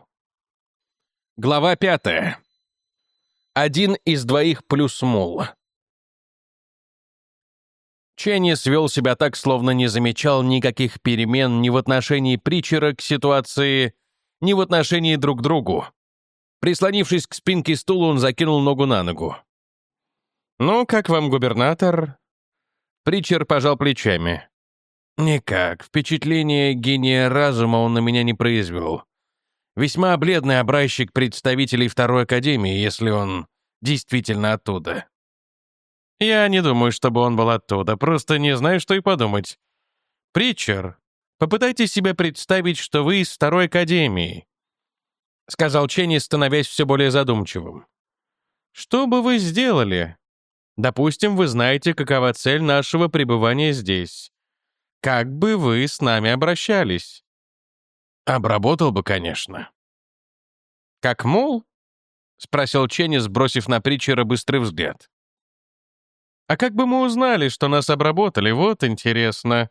Глава пятая. Один из двоих плюс мул. Ченни свел себя так, словно не замечал никаких перемен ни в отношении Притчера к ситуации, ни в отношении друг к другу. Прислонившись к спинке стула, он закинул ногу на ногу. «Ну, как вам, губернатор?» Притчер пожал плечами. Никак. Впечатление гения разума он на меня не произвел. Весьма бледный образчик представителей Второй Академии, если он действительно оттуда. Я не думаю, чтобы он был оттуда, просто не знаю, что и подумать. «Притчер, попытайтесь себе представить, что вы из второй академии», сказал Ченни, становясь все более задумчивым. «Что бы вы сделали? Допустим, вы знаете, какова цель нашего пребывания здесь. Как бы вы с нами обращались?» «Обработал бы, конечно». «Как мул?» — спросил Ченни, сбросив на Притчера быстрый взгляд. «А как бы мы узнали, что нас обработали? Вот интересно.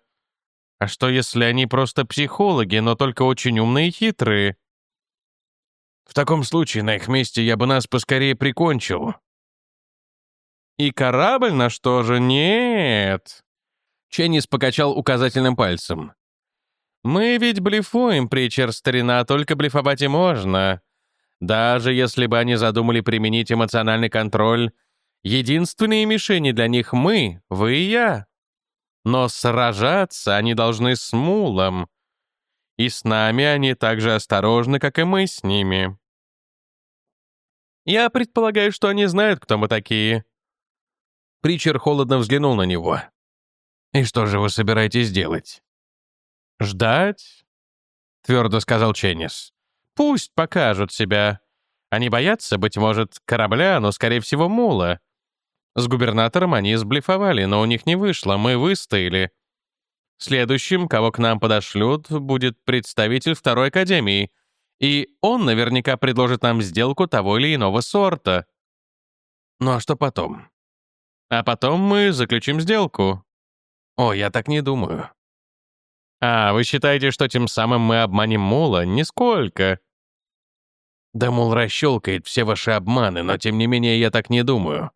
А что, если они просто психологи, но только очень умные и хитрые?» «В таком случае на их месте я бы нас поскорее прикончил». «И корабль на что же? Нет!» Ченнис покачал указательным пальцем. «Мы ведь блефуем, притчер старина, только блефовать и можно. Даже если бы они задумали применить эмоциональный контроль, единственные мишени для них мы, вы и я. Но сражаться они должны с Мулом. И с нами они так же осторожны, как и мы с ними. Я предполагаю, что они знают, кто мы такие. Причер холодно взглянул на него. «И что же вы собираетесь делать?» «Ждать?» — твердо сказал Ченнис. Пусть покажут себя. Они боятся, быть может, корабля, но, скорее всего, мула. С губернатором они сблефовали, но у них не вышло, мы выстояли. Следующим, кого к нам подошлют, будет представитель второй академии, и он наверняка предложит нам сделку того или иного сорта. Ну а что потом? А потом мы заключим сделку. О, я так не думаю. «А, вы считаете, что тем самым мы обманем Мула? Нисколько». «Да, мол, расщелкает все ваши обманы, но тем не менее я так не думаю».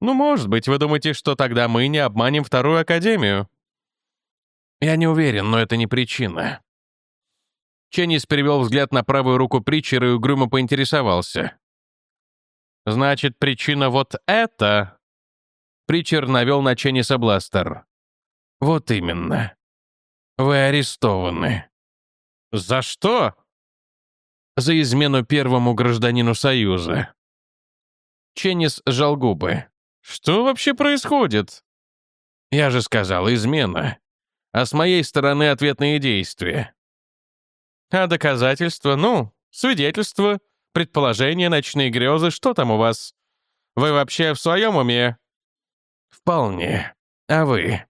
«Ну, может быть, вы думаете, что тогда мы не обманем вторую академию?» «Я не уверен, но это не причина». Ченнис перевел взгляд на правую руку Притчера и угрюмо поинтересовался. «Значит, причина вот это?» Притчер навел на Ченниса бластер. «Вот именно. Вы арестованы. За что? За измену первому гражданину Союза. Ченнис сжал губы. Что вообще происходит? Я же сказал, измена. А с моей стороны ответные действия. А доказательства? Ну, свидетельства, предположения, ночные грезы, что там у вас? Вы вообще в своем уме? Вполне. А вы?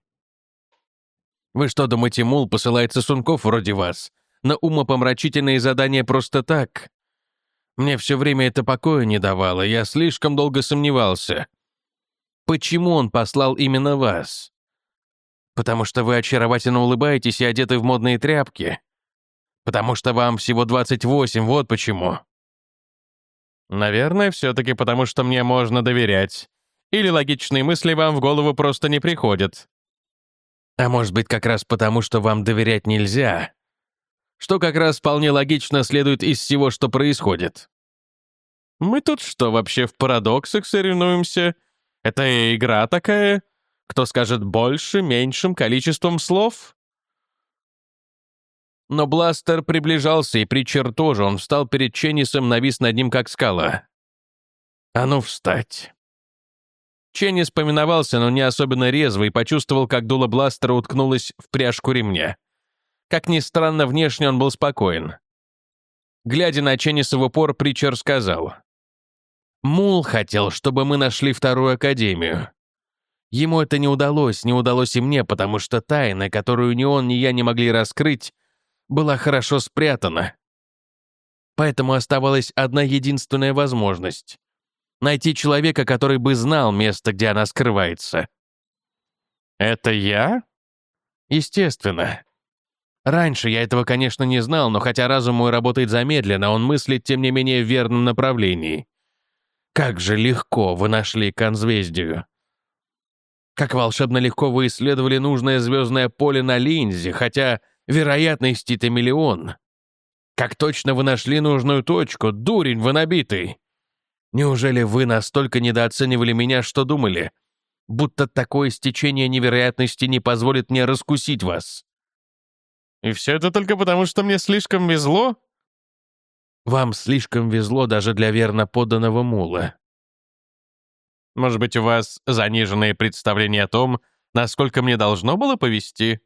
Вы что, думаете, Мул посылает сосунков вроде вас? На умопомрачительные задания просто так? Мне все время это покоя не давало, я слишком долго сомневался. Почему он послал именно вас? Потому что вы очаровательно улыбаетесь и одеты в модные тряпки. Потому что вам всего 28, вот почему. Наверное, все-таки потому, что мне можно доверять. Или логичные мысли вам в голову просто не приходят. А может быть, как раз потому, что вам доверять нельзя? Что как раз вполне логично следует из всего, что происходит. Мы тут что, вообще в парадоксах соревнуемся? Это игра такая? Кто скажет больше, меньшим количеством слов? Но Бластер приближался, и Притчер тоже. Он встал перед Ченнисом, навис над ним, как скала. «А ну, встать!» Ченнис поминовался, но не особенно резво, и почувствовал, как дуло бластера уткнулось в пряжку ремня. Как ни странно, внешне он был спокоен. Глядя на Ченниса в упор, Притчер сказал. «Мул хотел, чтобы мы нашли вторую академию. Ему это не удалось, не удалось и мне, потому что тайна, которую ни он, ни я не могли раскрыть, была хорошо спрятана. Поэтому оставалась одна единственная возможность Найти человека, который бы знал место, где она скрывается. Это я? Естественно. Раньше я этого, конечно, не знал, но хотя разум мой работает замедленно, он мыслит, тем не менее, в верном направлении. Как же легко вы нашли конзвездию. Как волшебно легко вы исследовали нужное звездное поле на линзе, хотя вероятности-то миллион. Как точно вы нашли нужную точку, дурень вы набитый. Неужели вы настолько недооценивали меня, что думали, будто такое стечение невероятности не позволит мне раскусить вас? И все это только потому, что мне слишком везло? Вам слишком везло даже для верно подданного мула. Может быть, у вас заниженные представления о том, насколько мне должно было повести?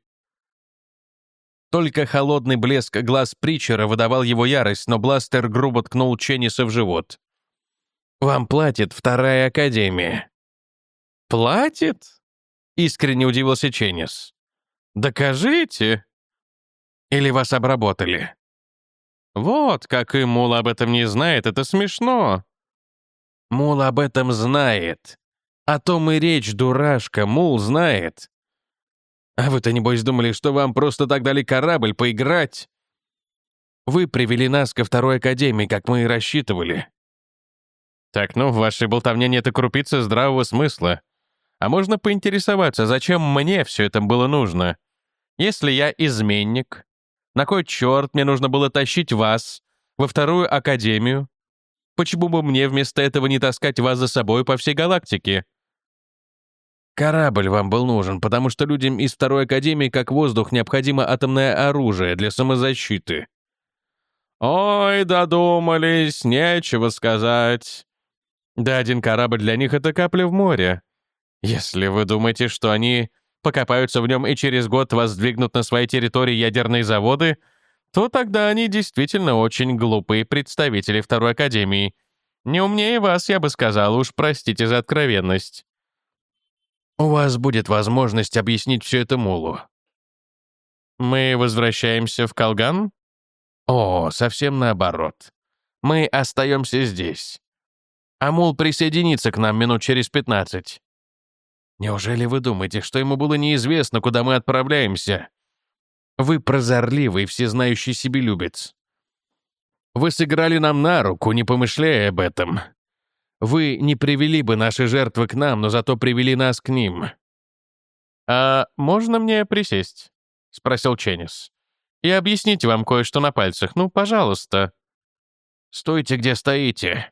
Только холодный блеск глаз Притчера выдавал его ярость, но бластер грубо ткнул Ченниса в живот. «Вам платит вторая академия». «Платит?» — искренне удивился Ченнис. «Докажите». «Или вас обработали?» «Вот, как и Мул об этом не знает, это смешно». «Мул об этом знает. О том и речь, дурашка, Мул знает. А вы-то, небось, думали, что вам просто так дали корабль поиграть? Вы привели нас ко второй академии, как мы и рассчитывали. Так, ну, в вашей болтовне нет и крупицы здравого смысла. А можно поинтересоваться, зачем мне все это было нужно? Если я изменник, на кой черт мне нужно было тащить вас во вторую академию? Почему бы мне вместо этого не таскать вас за собой по всей галактике? Корабль вам был нужен, потому что людям из Второй Академии как воздух необходимо атомное оружие для самозащиты. Ой, додумались, нечего сказать. Да один корабль для них — это капля в море. Если вы думаете, что они покопаются в нем и через год воздвигнут на своей территории ядерные заводы, то тогда они действительно очень глупые представители Второй Академии. Не умнее вас, я бы сказал, уж простите за откровенность. У вас будет возможность объяснить все это Мулу. Мы возвращаемся в Колган? О, совсем наоборот. Мы остаемся здесь. А Мул присоединится к нам минут через пятнадцать. Неужели вы думаете, что ему было неизвестно, куда мы отправляемся? Вы прозорливый, всезнающий себелюбец. Вы сыграли нам на руку, не помышляя об этом. Вы не привели бы наши жертвы к нам, но зато привели нас к ним». «А можно мне присесть?» — спросил Ченнис. «И объяснить вам кое-что на пальцах. Ну, пожалуйста». «Стойте, где стоите».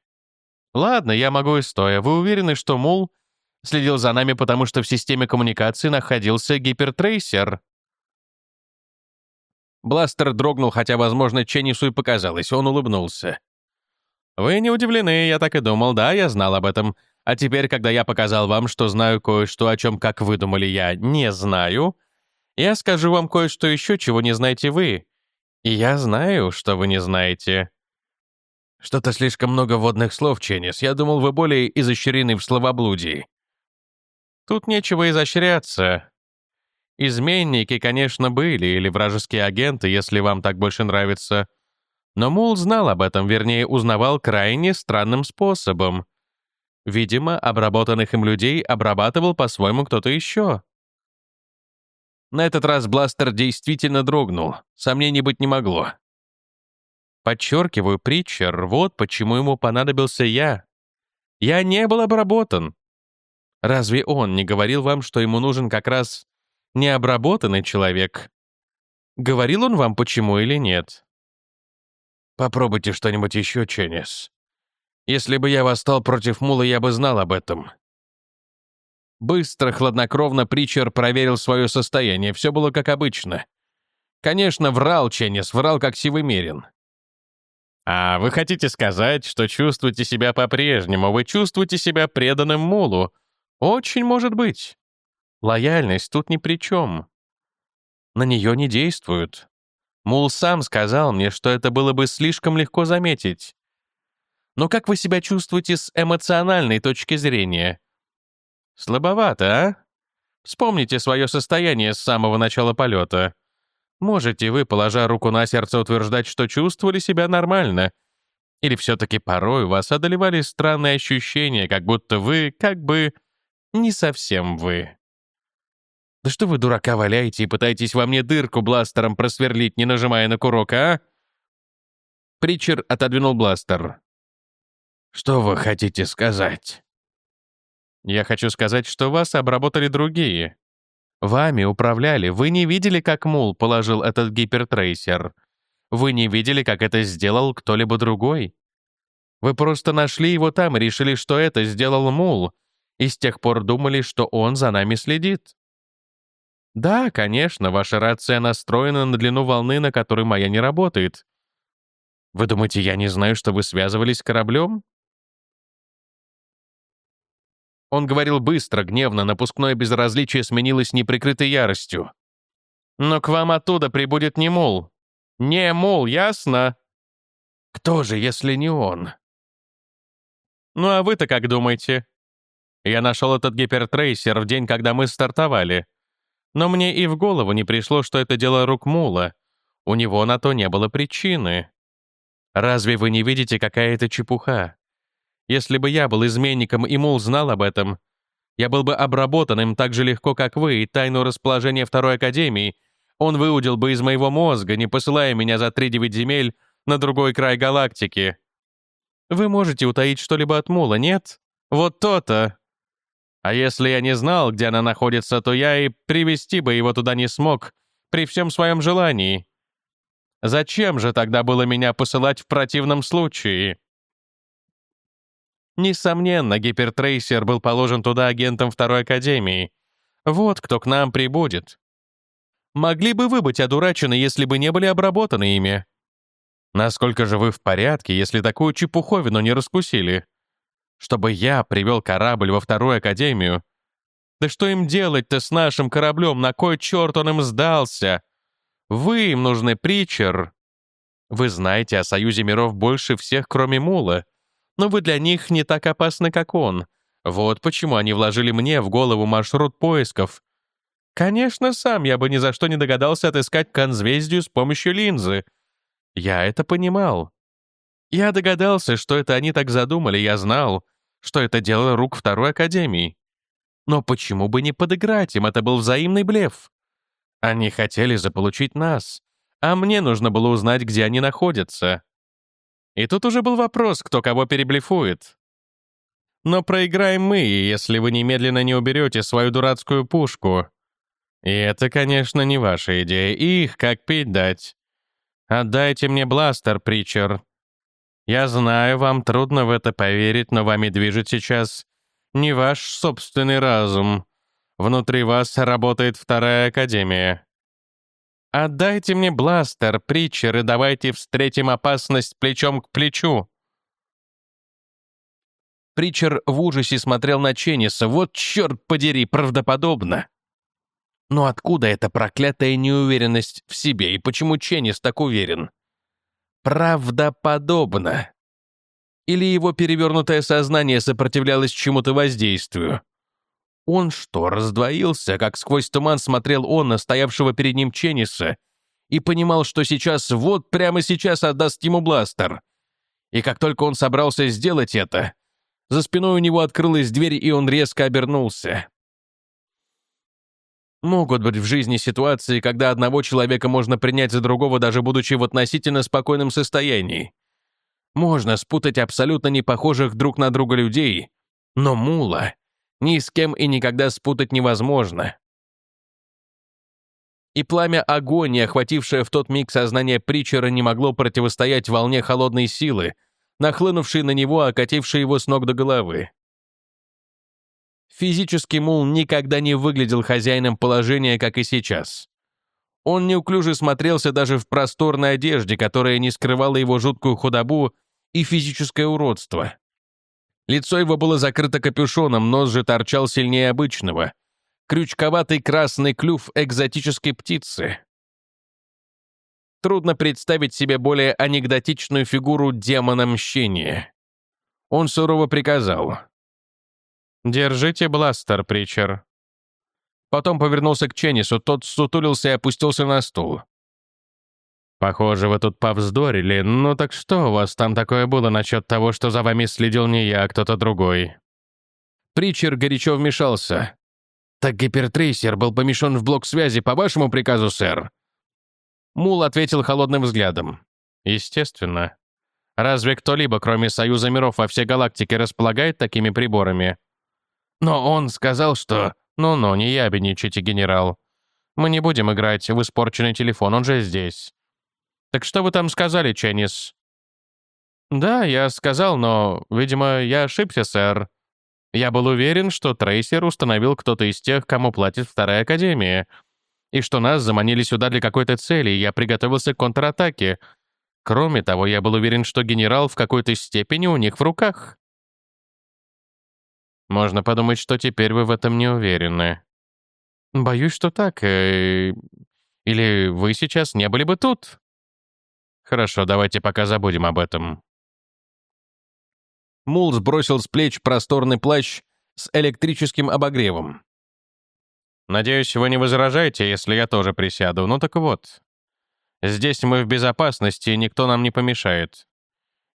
«Ладно, я могу и стоя. Вы уверены, что Мул следил за нами, потому что в системе коммуникации находился гипертрейсер?» Бластер дрогнул, хотя, возможно, Ченнису и показалось. Он улыбнулся. «Вы не удивлены, я так и думал, да, я знал об этом. А теперь, когда я показал вам, что знаю кое-что, о чем, как вы думали, я не знаю, я скажу вам кое-что еще, чего не знаете вы. И я знаю, что вы не знаете». «Что-то слишком много водных слов, Ченнис. Я думал, вы более изощрены в словоблудии». «Тут нечего изощряться. Изменники, конечно, были, или вражеские агенты, если вам так больше нравится. Но Мул знал об этом, вернее, узнавал крайне странным способом. Видимо, обработанных им людей обрабатывал по-своему кто-то еще. На этот раз бластер действительно дрогнул, сомнений быть не могло. Подчеркиваю, Притчер, вот почему ему понадобился я. Я не был обработан. Разве он не говорил вам, что ему нужен как раз необработанный человек? Говорил он вам, почему или нет? Попробуйте что-нибудь еще, Ченнис. Если бы я восстал против Мула, я бы знал об этом. Быстро, хладнокровно Причер проверил свое состояние. Все было как обычно. Конечно, врал Ченнис, врал как сивымерин. «А вы хотите сказать, что чувствуете себя по-прежнему? Вы чувствуете себя преданным Мулу? Очень может быть. Лояльность тут ни при чем. На нее не действуют. Мул сам сказал мне, что это было бы слишком легко заметить. Но как вы себя чувствуете с эмоциональной точки зрения? Слабовато, а? Вспомните свое состояние с самого начала полета. Можете вы, положа руку на сердце, утверждать, что чувствовали себя нормально? Или все-таки порой вас одолевали странные ощущения, как будто вы, как бы, не совсем вы? Да что вы дурака валяете и пытаетесь во мне дырку бластером просверлить, не нажимая на курок, а? Притчер отодвинул бластер. Что вы хотите сказать? Я хочу сказать, что вас обработали другие. Вами управляли. Вы не видели, как Мул положил этот гипертрейсер. Вы не видели, как это сделал кто-либо другой. Вы просто нашли его там и решили, что это сделал Мул, и с тех пор думали, что он за нами следит. Да, конечно, ваша рация настроена на длину волны, на которой моя не работает. Вы думаете, я не знаю, что вы связывались с кораблем? Он говорил быстро, гневно, напускное безразличие сменилось неприкрытой яростью. Но к вам оттуда прибудет не мул. Не мул, ясно? Кто же, если не он? Ну а вы-то как думаете? Я нашел этот гипертрейсер в день, когда мы стартовали. Но мне и в голову не пришло, что это дело рук мула. У него на то не было причины. Разве вы не видите, какая это чепуха? Если бы я был изменником и мул знал об этом, я был бы обработан им так же легко, как вы, и тайну расположения Второй Академии он выудил бы из моего мозга, не посылая меня за три девять земель на другой край галактики. Вы можете утаить что-либо от Мула, нет? Вот то-то. А если я не знал, где она находится, то я и привести бы его туда не смог, при всем своем желании. Зачем же тогда было меня посылать в противном случае? Несомненно, гипертрейсер был положен туда агентом Второй Академии. Вот кто к нам прибудет. Могли бы вы быть одурачены, если бы не были обработаны ими? Насколько же вы в порядке, если такую чепуховину не раскусили? Чтобы я привел корабль во Вторую Академию? Да что им делать-то с нашим кораблем? На кой черт он им сдался? Вы им нужны, Притчер. Вы знаете о Союзе миров больше всех, кроме Мула. Но вы для них не так опасны, как он. Вот почему они вложили мне в голову маршрут поисков. Конечно, сам я бы ни за что не догадался отыскать конзвездию с помощью линзы. Я это понимал. Я догадался, что это они так задумали, я знал, что это дело рук Второй Академии. Но почему бы не подыграть им, это был взаимный блеф. Они хотели заполучить нас, а мне нужно было узнать, где они находятся. И тут уже был вопрос, кто кого переблефует. Но проиграем мы, если вы немедленно не уберете свою дурацкую пушку. И это, конечно, не ваша идея. Их как пить дать. Отдайте мне бластер, Притчер. Я знаю, вам трудно в это поверить, но вами движет сейчас не ваш собственный разум. Внутри вас работает вторая академия. «Отдайте мне бластер, Притчер, и давайте встретим опасность плечом к плечу». Притчер в ужасе смотрел на Ченниса. Вот черт подери, правдоподобно. Но откуда эта проклятая неуверенность в себе, и почему Ченнис так уверен? Правдоподобно. Или его перевернутое сознание сопротивлялось чему-то воздействию? Он что, раздвоился, как сквозь туман смотрел он на стоявшего перед ним Ченниса и понимал, что сейчас, вот прямо сейчас отдаст ему бластер. И как только он собрался сделать это, за спиной у него открылась дверь, и он резко обернулся. Могут быть в жизни ситуации, когда одного человека можно принять за другого, даже будучи в относительно спокойном состоянии. Можно спутать абсолютно не похожих друг на друга людей, но мула ни с кем и никогда спутать невозможно. И пламя агонии, охватившее в тот миг сознание Притчера, не могло противостоять волне холодной силы, нахлынувшей на него, окатившей его с ног до головы. Физический мул никогда не выглядел хозяином положения, как и сейчас. Он неуклюже смотрелся даже в просторной одежде, которая не скрывала его жуткую худобу и физическое уродство. Лицо его было закрыто капюшоном, нос же торчал сильнее обычного. Крючковатый красный клюв экзотической птицы. Трудно представить себе более анекдотичную фигуру демона мщения. Он сурово приказал. «Держите бластер, Причер». Потом повернулся к Ченнису, тот сутулился и опустился на стул. «Похоже, вы тут повздорили. Ну так что у вас там такое было насчет того, что за вами следил не я, а кто-то другой?» Притчер горячо вмешался. «Так гипертрейсер был помещен в блок связи по вашему приказу, сэр?» Мул ответил холодным взглядом. «Естественно. Разве кто-либо, кроме Союза миров во всей галактике, располагает такими приборами?» «Но он сказал, что...» «Ну-ну, не ябедничайте, генерал. Мы не будем играть в испорченный телефон, он же здесь. Так что вы там сказали, Ченнис?» «Да, я сказал, но, видимо, я ошибся, сэр. Я был уверен, что Трейсер установил кто-то из тех, кому платит Вторая Академия, и что нас заманили сюда для какой-то цели, и я приготовился к контратаке. Кроме того, я был уверен, что генерал в какой-то степени у них в руках». «Можно подумать, что теперь вы в этом не уверены». «Боюсь, что так. Э, Или вы сейчас не были бы тут? Хорошо, давайте пока забудем об этом. Мул сбросил с плеч просторный плащ с электрическим обогревом. «Надеюсь, вы не возражаете, если я тоже присяду. Ну так вот. Здесь мы в безопасности, никто нам не помешает.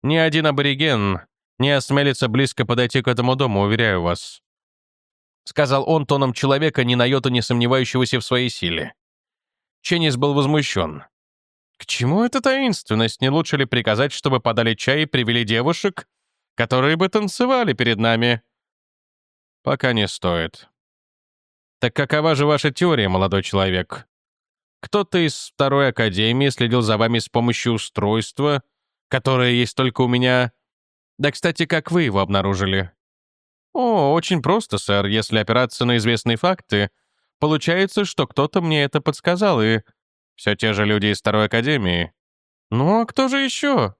Ни один абориген не осмелится близко подойти к этому дому, уверяю вас», — сказал он тоном человека, ни на йоту не сомневающегося в своей силе. Ченнис был возмущен. «К чему эта таинственность? Не лучше ли приказать, чтобы подали чай и привели девушек, которые бы танцевали перед нами?» «Пока не стоит». «Так какова же ваша теория, молодой человек? Кто-то из второй академии следил за вами с помощью устройства, которое есть только у меня. Да, кстати, как вы его обнаружили?» «О, очень просто, сэр. Если опираться на известные факты, получается, что кто-то мне это подсказал, и все те же люди из второй академии. Ну, а кто же еще?»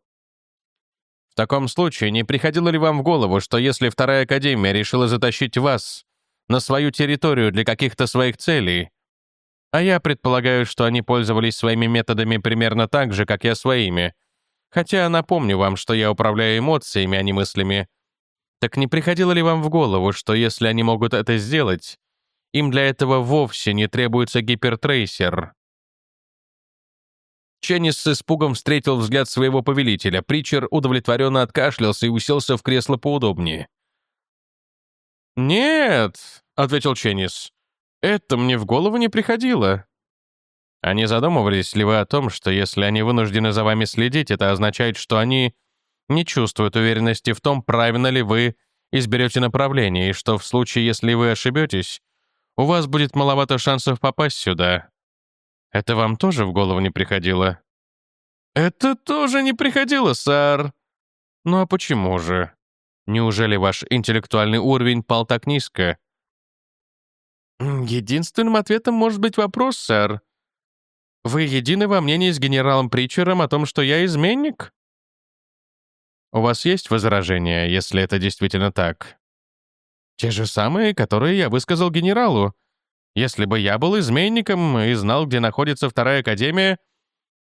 В таком случае, не приходило ли вам в голову, что если вторая академия решила затащить вас на свою территорию для каких-то своих целей, а я предполагаю, что они пользовались своими методами примерно так же, как я своими, хотя напомню вам, что я управляю эмоциями, а не мыслями, так не приходило ли вам в голову, что если они могут это сделать, им для этого вовсе не требуется гипертрейсер? Ченнис с испугом встретил взгляд своего повелителя. Притчер удовлетворенно откашлялся и уселся в кресло поудобнее. «Нет», — ответил Ченнис, — «это мне в голову не приходило». Не задумывались ли вы о том, что если они вынуждены за вами следить, это означает, что они не чувствуют уверенности в том, правильно ли вы изберете направление, и что в случае, если вы ошибетесь, у вас будет маловато шансов попасть сюда. Это вам тоже в голову не приходило? Это тоже не приходило, сэр. Ну а почему же? Неужели ваш интеллектуальный уровень пал так низко? Единственным ответом может быть вопрос, сэр. Вы едины во мнении с генералом Притчером о том, что я изменник? У вас есть возражения, если это действительно так? Те же самые, которые я высказал генералу. Если бы я был изменником и знал, где находится вторая академия,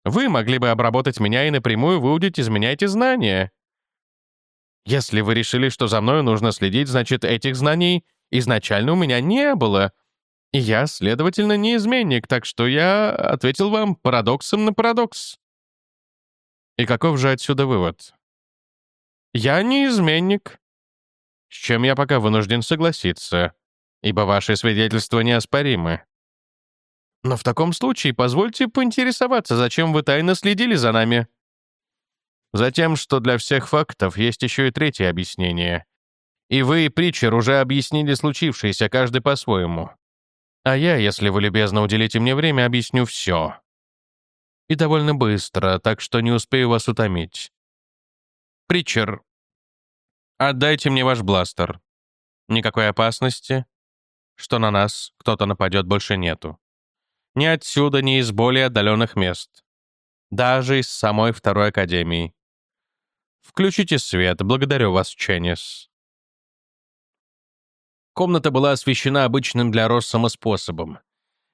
вы могли бы обработать меня и напрямую выудить из меня эти знания. Если вы решили, что за мной нужно следить, значит, этих знаний изначально у меня не было. И я, следовательно, не изменник, так что я ответил вам парадоксом на парадокс. И каков же отсюда вывод? Я не изменник. С чем я пока вынужден согласиться ибо ваши свидетельства неоспоримы. Но в таком случае позвольте поинтересоваться, зачем вы тайно следили за нами? Затем, что для всех фактов есть еще и третье объяснение. И вы, и Притчер, уже объяснили случившееся, каждый по-своему. А я, если вы любезно уделите мне время, объясню все. И довольно быстро, так что не успею вас утомить. Притчер, отдайте мне ваш бластер. Никакой опасности, что на нас кто-то нападет больше нету. Ни отсюда, ни из более отдаленных мест. Даже из самой второй академии. Включите свет, благодарю вас, Ченнис. Комната была освещена обычным для Россома способом.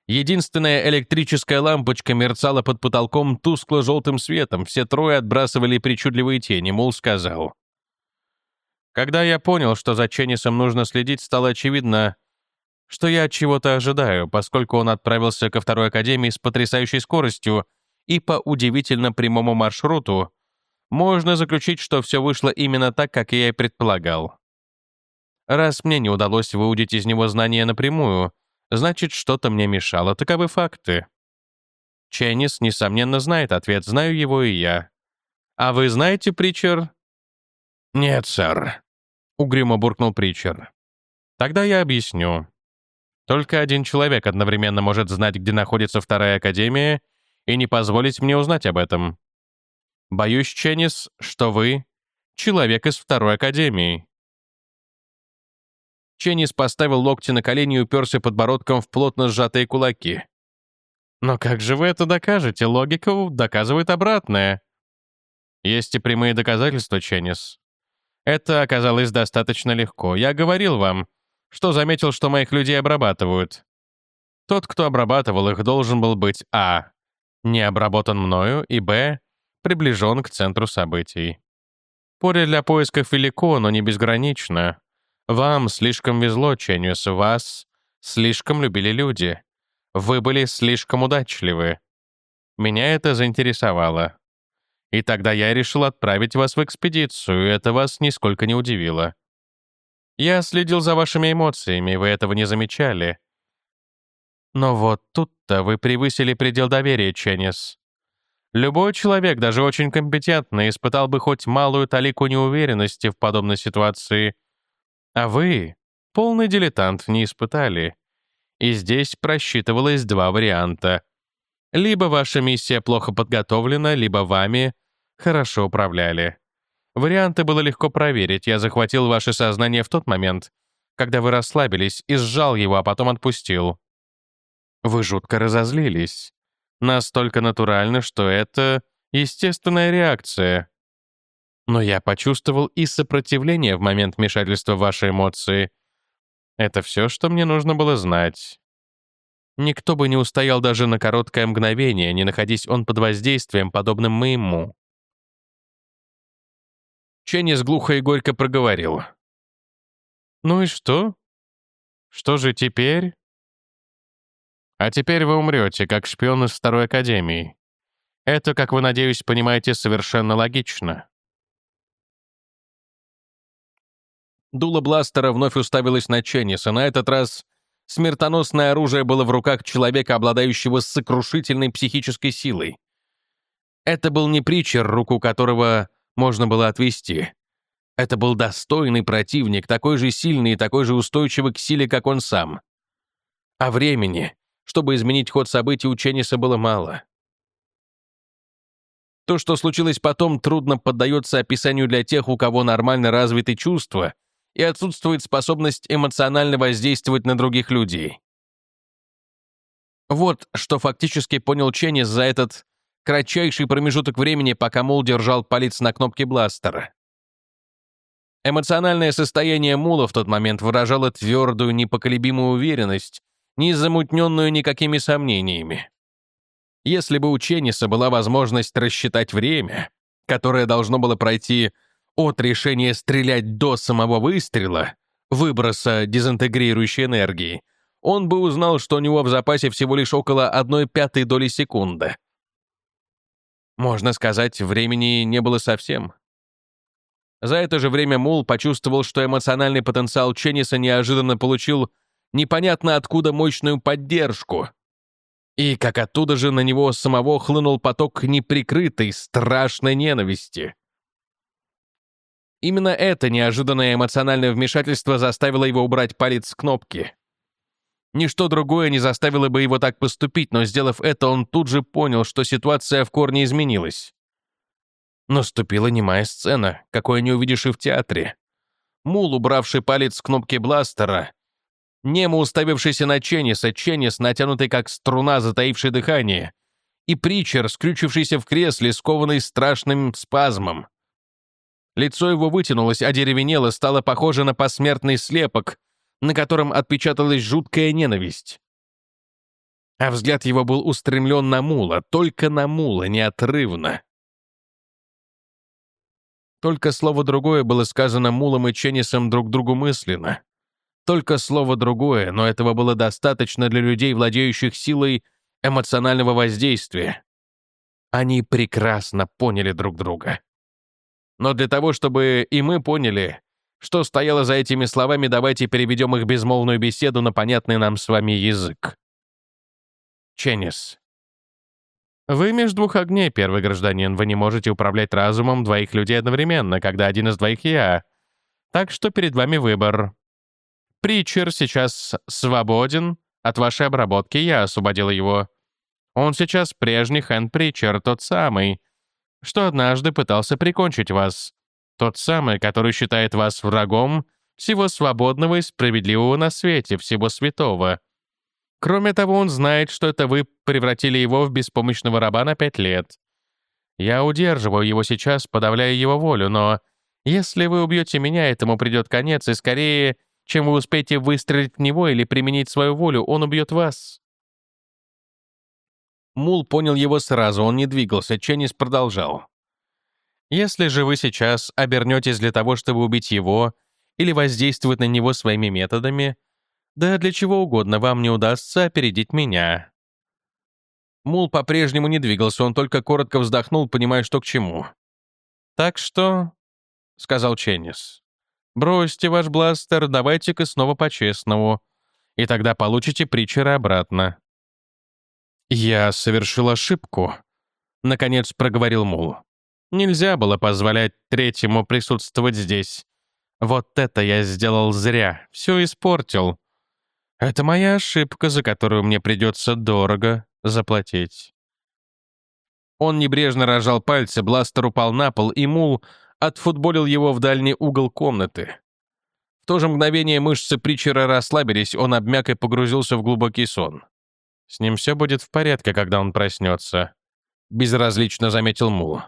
Единственная электрическая лампочка мерцала под потолком тускло-желтым светом, все трое отбрасывали причудливые тени, Мул сказал. Когда я понял, что за Ченнисом нужно следить, стало очевидно, что я от чего-то ожидаю, поскольку он отправился ко второй академии с потрясающей скоростью и по удивительно прямому маршруту, можно заключить, что все вышло именно так, как я и предполагал. Раз мне не удалось выудить из него знания напрямую, значит, что-то мне мешало, таковы факты. Ченнис, несомненно, знает ответ, знаю его и я. А вы знаете, Притчер? «Нет, сэр», — угрюмо буркнул Притчер. «Тогда я объясню. Только один человек одновременно может знать, где находится вторая академия, и не позволить мне узнать об этом. Боюсь, Ченнис, что вы — человек из второй академии». Ченнис поставил локти на колени и уперся подбородком в плотно сжатые кулаки. «Но как же вы это докажете? Логика доказывает обратное». «Есть и прямые доказательства, Ченнис. Это оказалось достаточно легко. Я говорил вам, что заметил, что моих людей обрабатывают. Тот, кто обрабатывал их, должен был быть а. не обработан мною, и б. приближен к центру событий. Поле для поисков велико, но не безгранично. Вам слишком везло, Ченниус, вас слишком любили люди. Вы были слишком удачливы. Меня это заинтересовало. И тогда я решил отправить вас в экспедицию, это вас нисколько не удивило. Я следил за вашими эмоциями, вы этого не замечали. Но вот тут-то вы превысили предел доверия, Ченнис. Любой человек, даже очень компетентный, испытал бы хоть малую талику неуверенности в подобной ситуации. А вы, полный дилетант, не испытали. И здесь просчитывалось два варианта. Либо ваша миссия плохо подготовлена, либо вами хорошо управляли. Варианты было легко проверить. Я захватил ваше сознание в тот момент, когда вы расслабились, и сжал его, а потом отпустил. Вы жутко разозлились. Настолько натурально, что это естественная реакция. Но я почувствовал и сопротивление в момент вмешательства в ваши эмоции. Это все, что мне нужно было знать. Никто бы не устоял даже на короткое мгновение, не находясь он под воздействием, подобным моему. Ченнис глухо и горько проговорил. «Ну и что? Что же теперь?» «А теперь вы умрете, как шпион из Второй Академии. Это, как вы, надеюсь, понимаете, совершенно логично». Дуло бластера вновь уставилось на Ченниса, на этот раз смертоносное оружие было в руках человека, обладающего сокрушительной психической силой. Это был не притчер, руку которого можно было отвести. Это был достойный противник, такой же сильный и такой же устойчивый к силе, как он сам. А времени, чтобы изменить ход событий, у Ченниса было мало. То, что случилось потом, трудно поддается описанию для тех, у кого нормально развиты чувства и отсутствует способность эмоционально воздействовать на других людей. Вот что фактически понял Ченнис за этот кратчайший промежуток времени, пока Мул держал палец на кнопке бластера. Эмоциональное состояние Мула в тот момент выражало твердую, непоколебимую уверенность, не замутненную никакими сомнениями. Если бы у Ченниса была возможность рассчитать время, которое должно было пройти от решения стрелять до самого выстрела, выброса дезинтегрирующей энергии, он бы узнал, что у него в запасе всего лишь около одной пятой доли секунды. Можно сказать, времени не было совсем. За это же время Мул почувствовал, что эмоциональный потенциал Ченниса неожиданно получил непонятно откуда мощную поддержку. И как оттуда же на него самого хлынул поток неприкрытой, страшной ненависти. Именно это неожиданное эмоциональное вмешательство заставило его убрать палец с кнопки. Ничто другое не заставило бы его так поступить, но, сделав это, он тут же понял, что ситуация в корне изменилась. Наступила немая сцена, какой не увидишь и в театре. Мул, убравший палец с кнопки бластера, немо уставившийся на Ченниса, Ченнис, натянутый как струна, затаивший дыхание, и Причер, скрючившийся в кресле, скованный страшным спазмом. Лицо его вытянулось, одеревенело, стало похоже на посмертный слепок, на котором отпечаталась жуткая ненависть. А взгляд его был устремлен на Мула, только на Мула, неотрывно. Только слово другое было сказано Мулом и Ченнисом друг другу мысленно. Только слово другое, но этого было достаточно для людей, владеющих силой эмоционального воздействия. Они прекрасно поняли друг друга. Но для того, чтобы и мы поняли, что стояло за этими словами, давайте переведем их безмолвную беседу на понятный нам с вами язык. Ченнис. Вы между двух огней, первый гражданин. Вы не можете управлять разумом двоих людей одновременно, когда один из двоих я. Так что перед вами выбор. Притчер сейчас свободен от вашей обработки, я освободил его. Он сейчас прежний Хэн Притчер, тот самый, что однажды пытался прикончить вас. Тот самый, который считает вас врагом всего свободного и справедливого на свете, всего святого. Кроме того, он знает, что это вы превратили его в беспомощного раба на пять лет. Я удерживаю его сейчас, подавляя его волю, но если вы убьете меня, этому придет конец, и скорее, чем вы успеете выстрелить в него или применить свою волю, он убьет вас. Мул понял его сразу, он не двигался, Ченнис продолжал. «Если же вы сейчас обернетесь для того, чтобы убить его или воздействовать на него своими методами, да для чего угодно вам не удастся опередить меня». Мул по-прежнему не двигался, он только коротко вздохнул, понимая, что к чему. «Так что...» — сказал Ченнис. «Бросьте ваш бластер, давайте-ка снова по-честному, и тогда получите Притчера обратно». «Я совершил ошибку», — наконец проговорил Мул. «Нельзя было позволять третьему присутствовать здесь. Вот это я сделал зря, все испортил. Это моя ошибка, за которую мне придется дорого заплатить». Он небрежно рожал пальцы, бластер упал на пол, и Мул отфутболил его в дальний угол комнаты. В то же мгновение мышцы Притчера расслабились, он обмяк и погрузился в глубокий сон. С ним все будет в порядке, когда он проснется», — безразлично заметил Мул.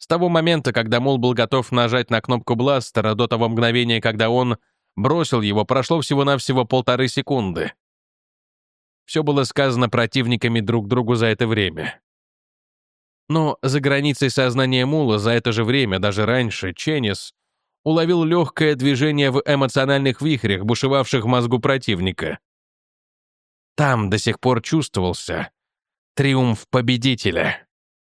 С того момента, когда Мул был готов нажать на кнопку бластера, до того мгновения, когда он бросил его, прошло всего-навсего полторы секунды. Все было сказано противниками друг другу за это время. Но за границей сознания Мула за это же время, даже раньше, Ченнис уловил легкое движение в эмоциональных вихрях, бушевавших в мозгу противника. Там до сих пор чувствовался триумф победителя.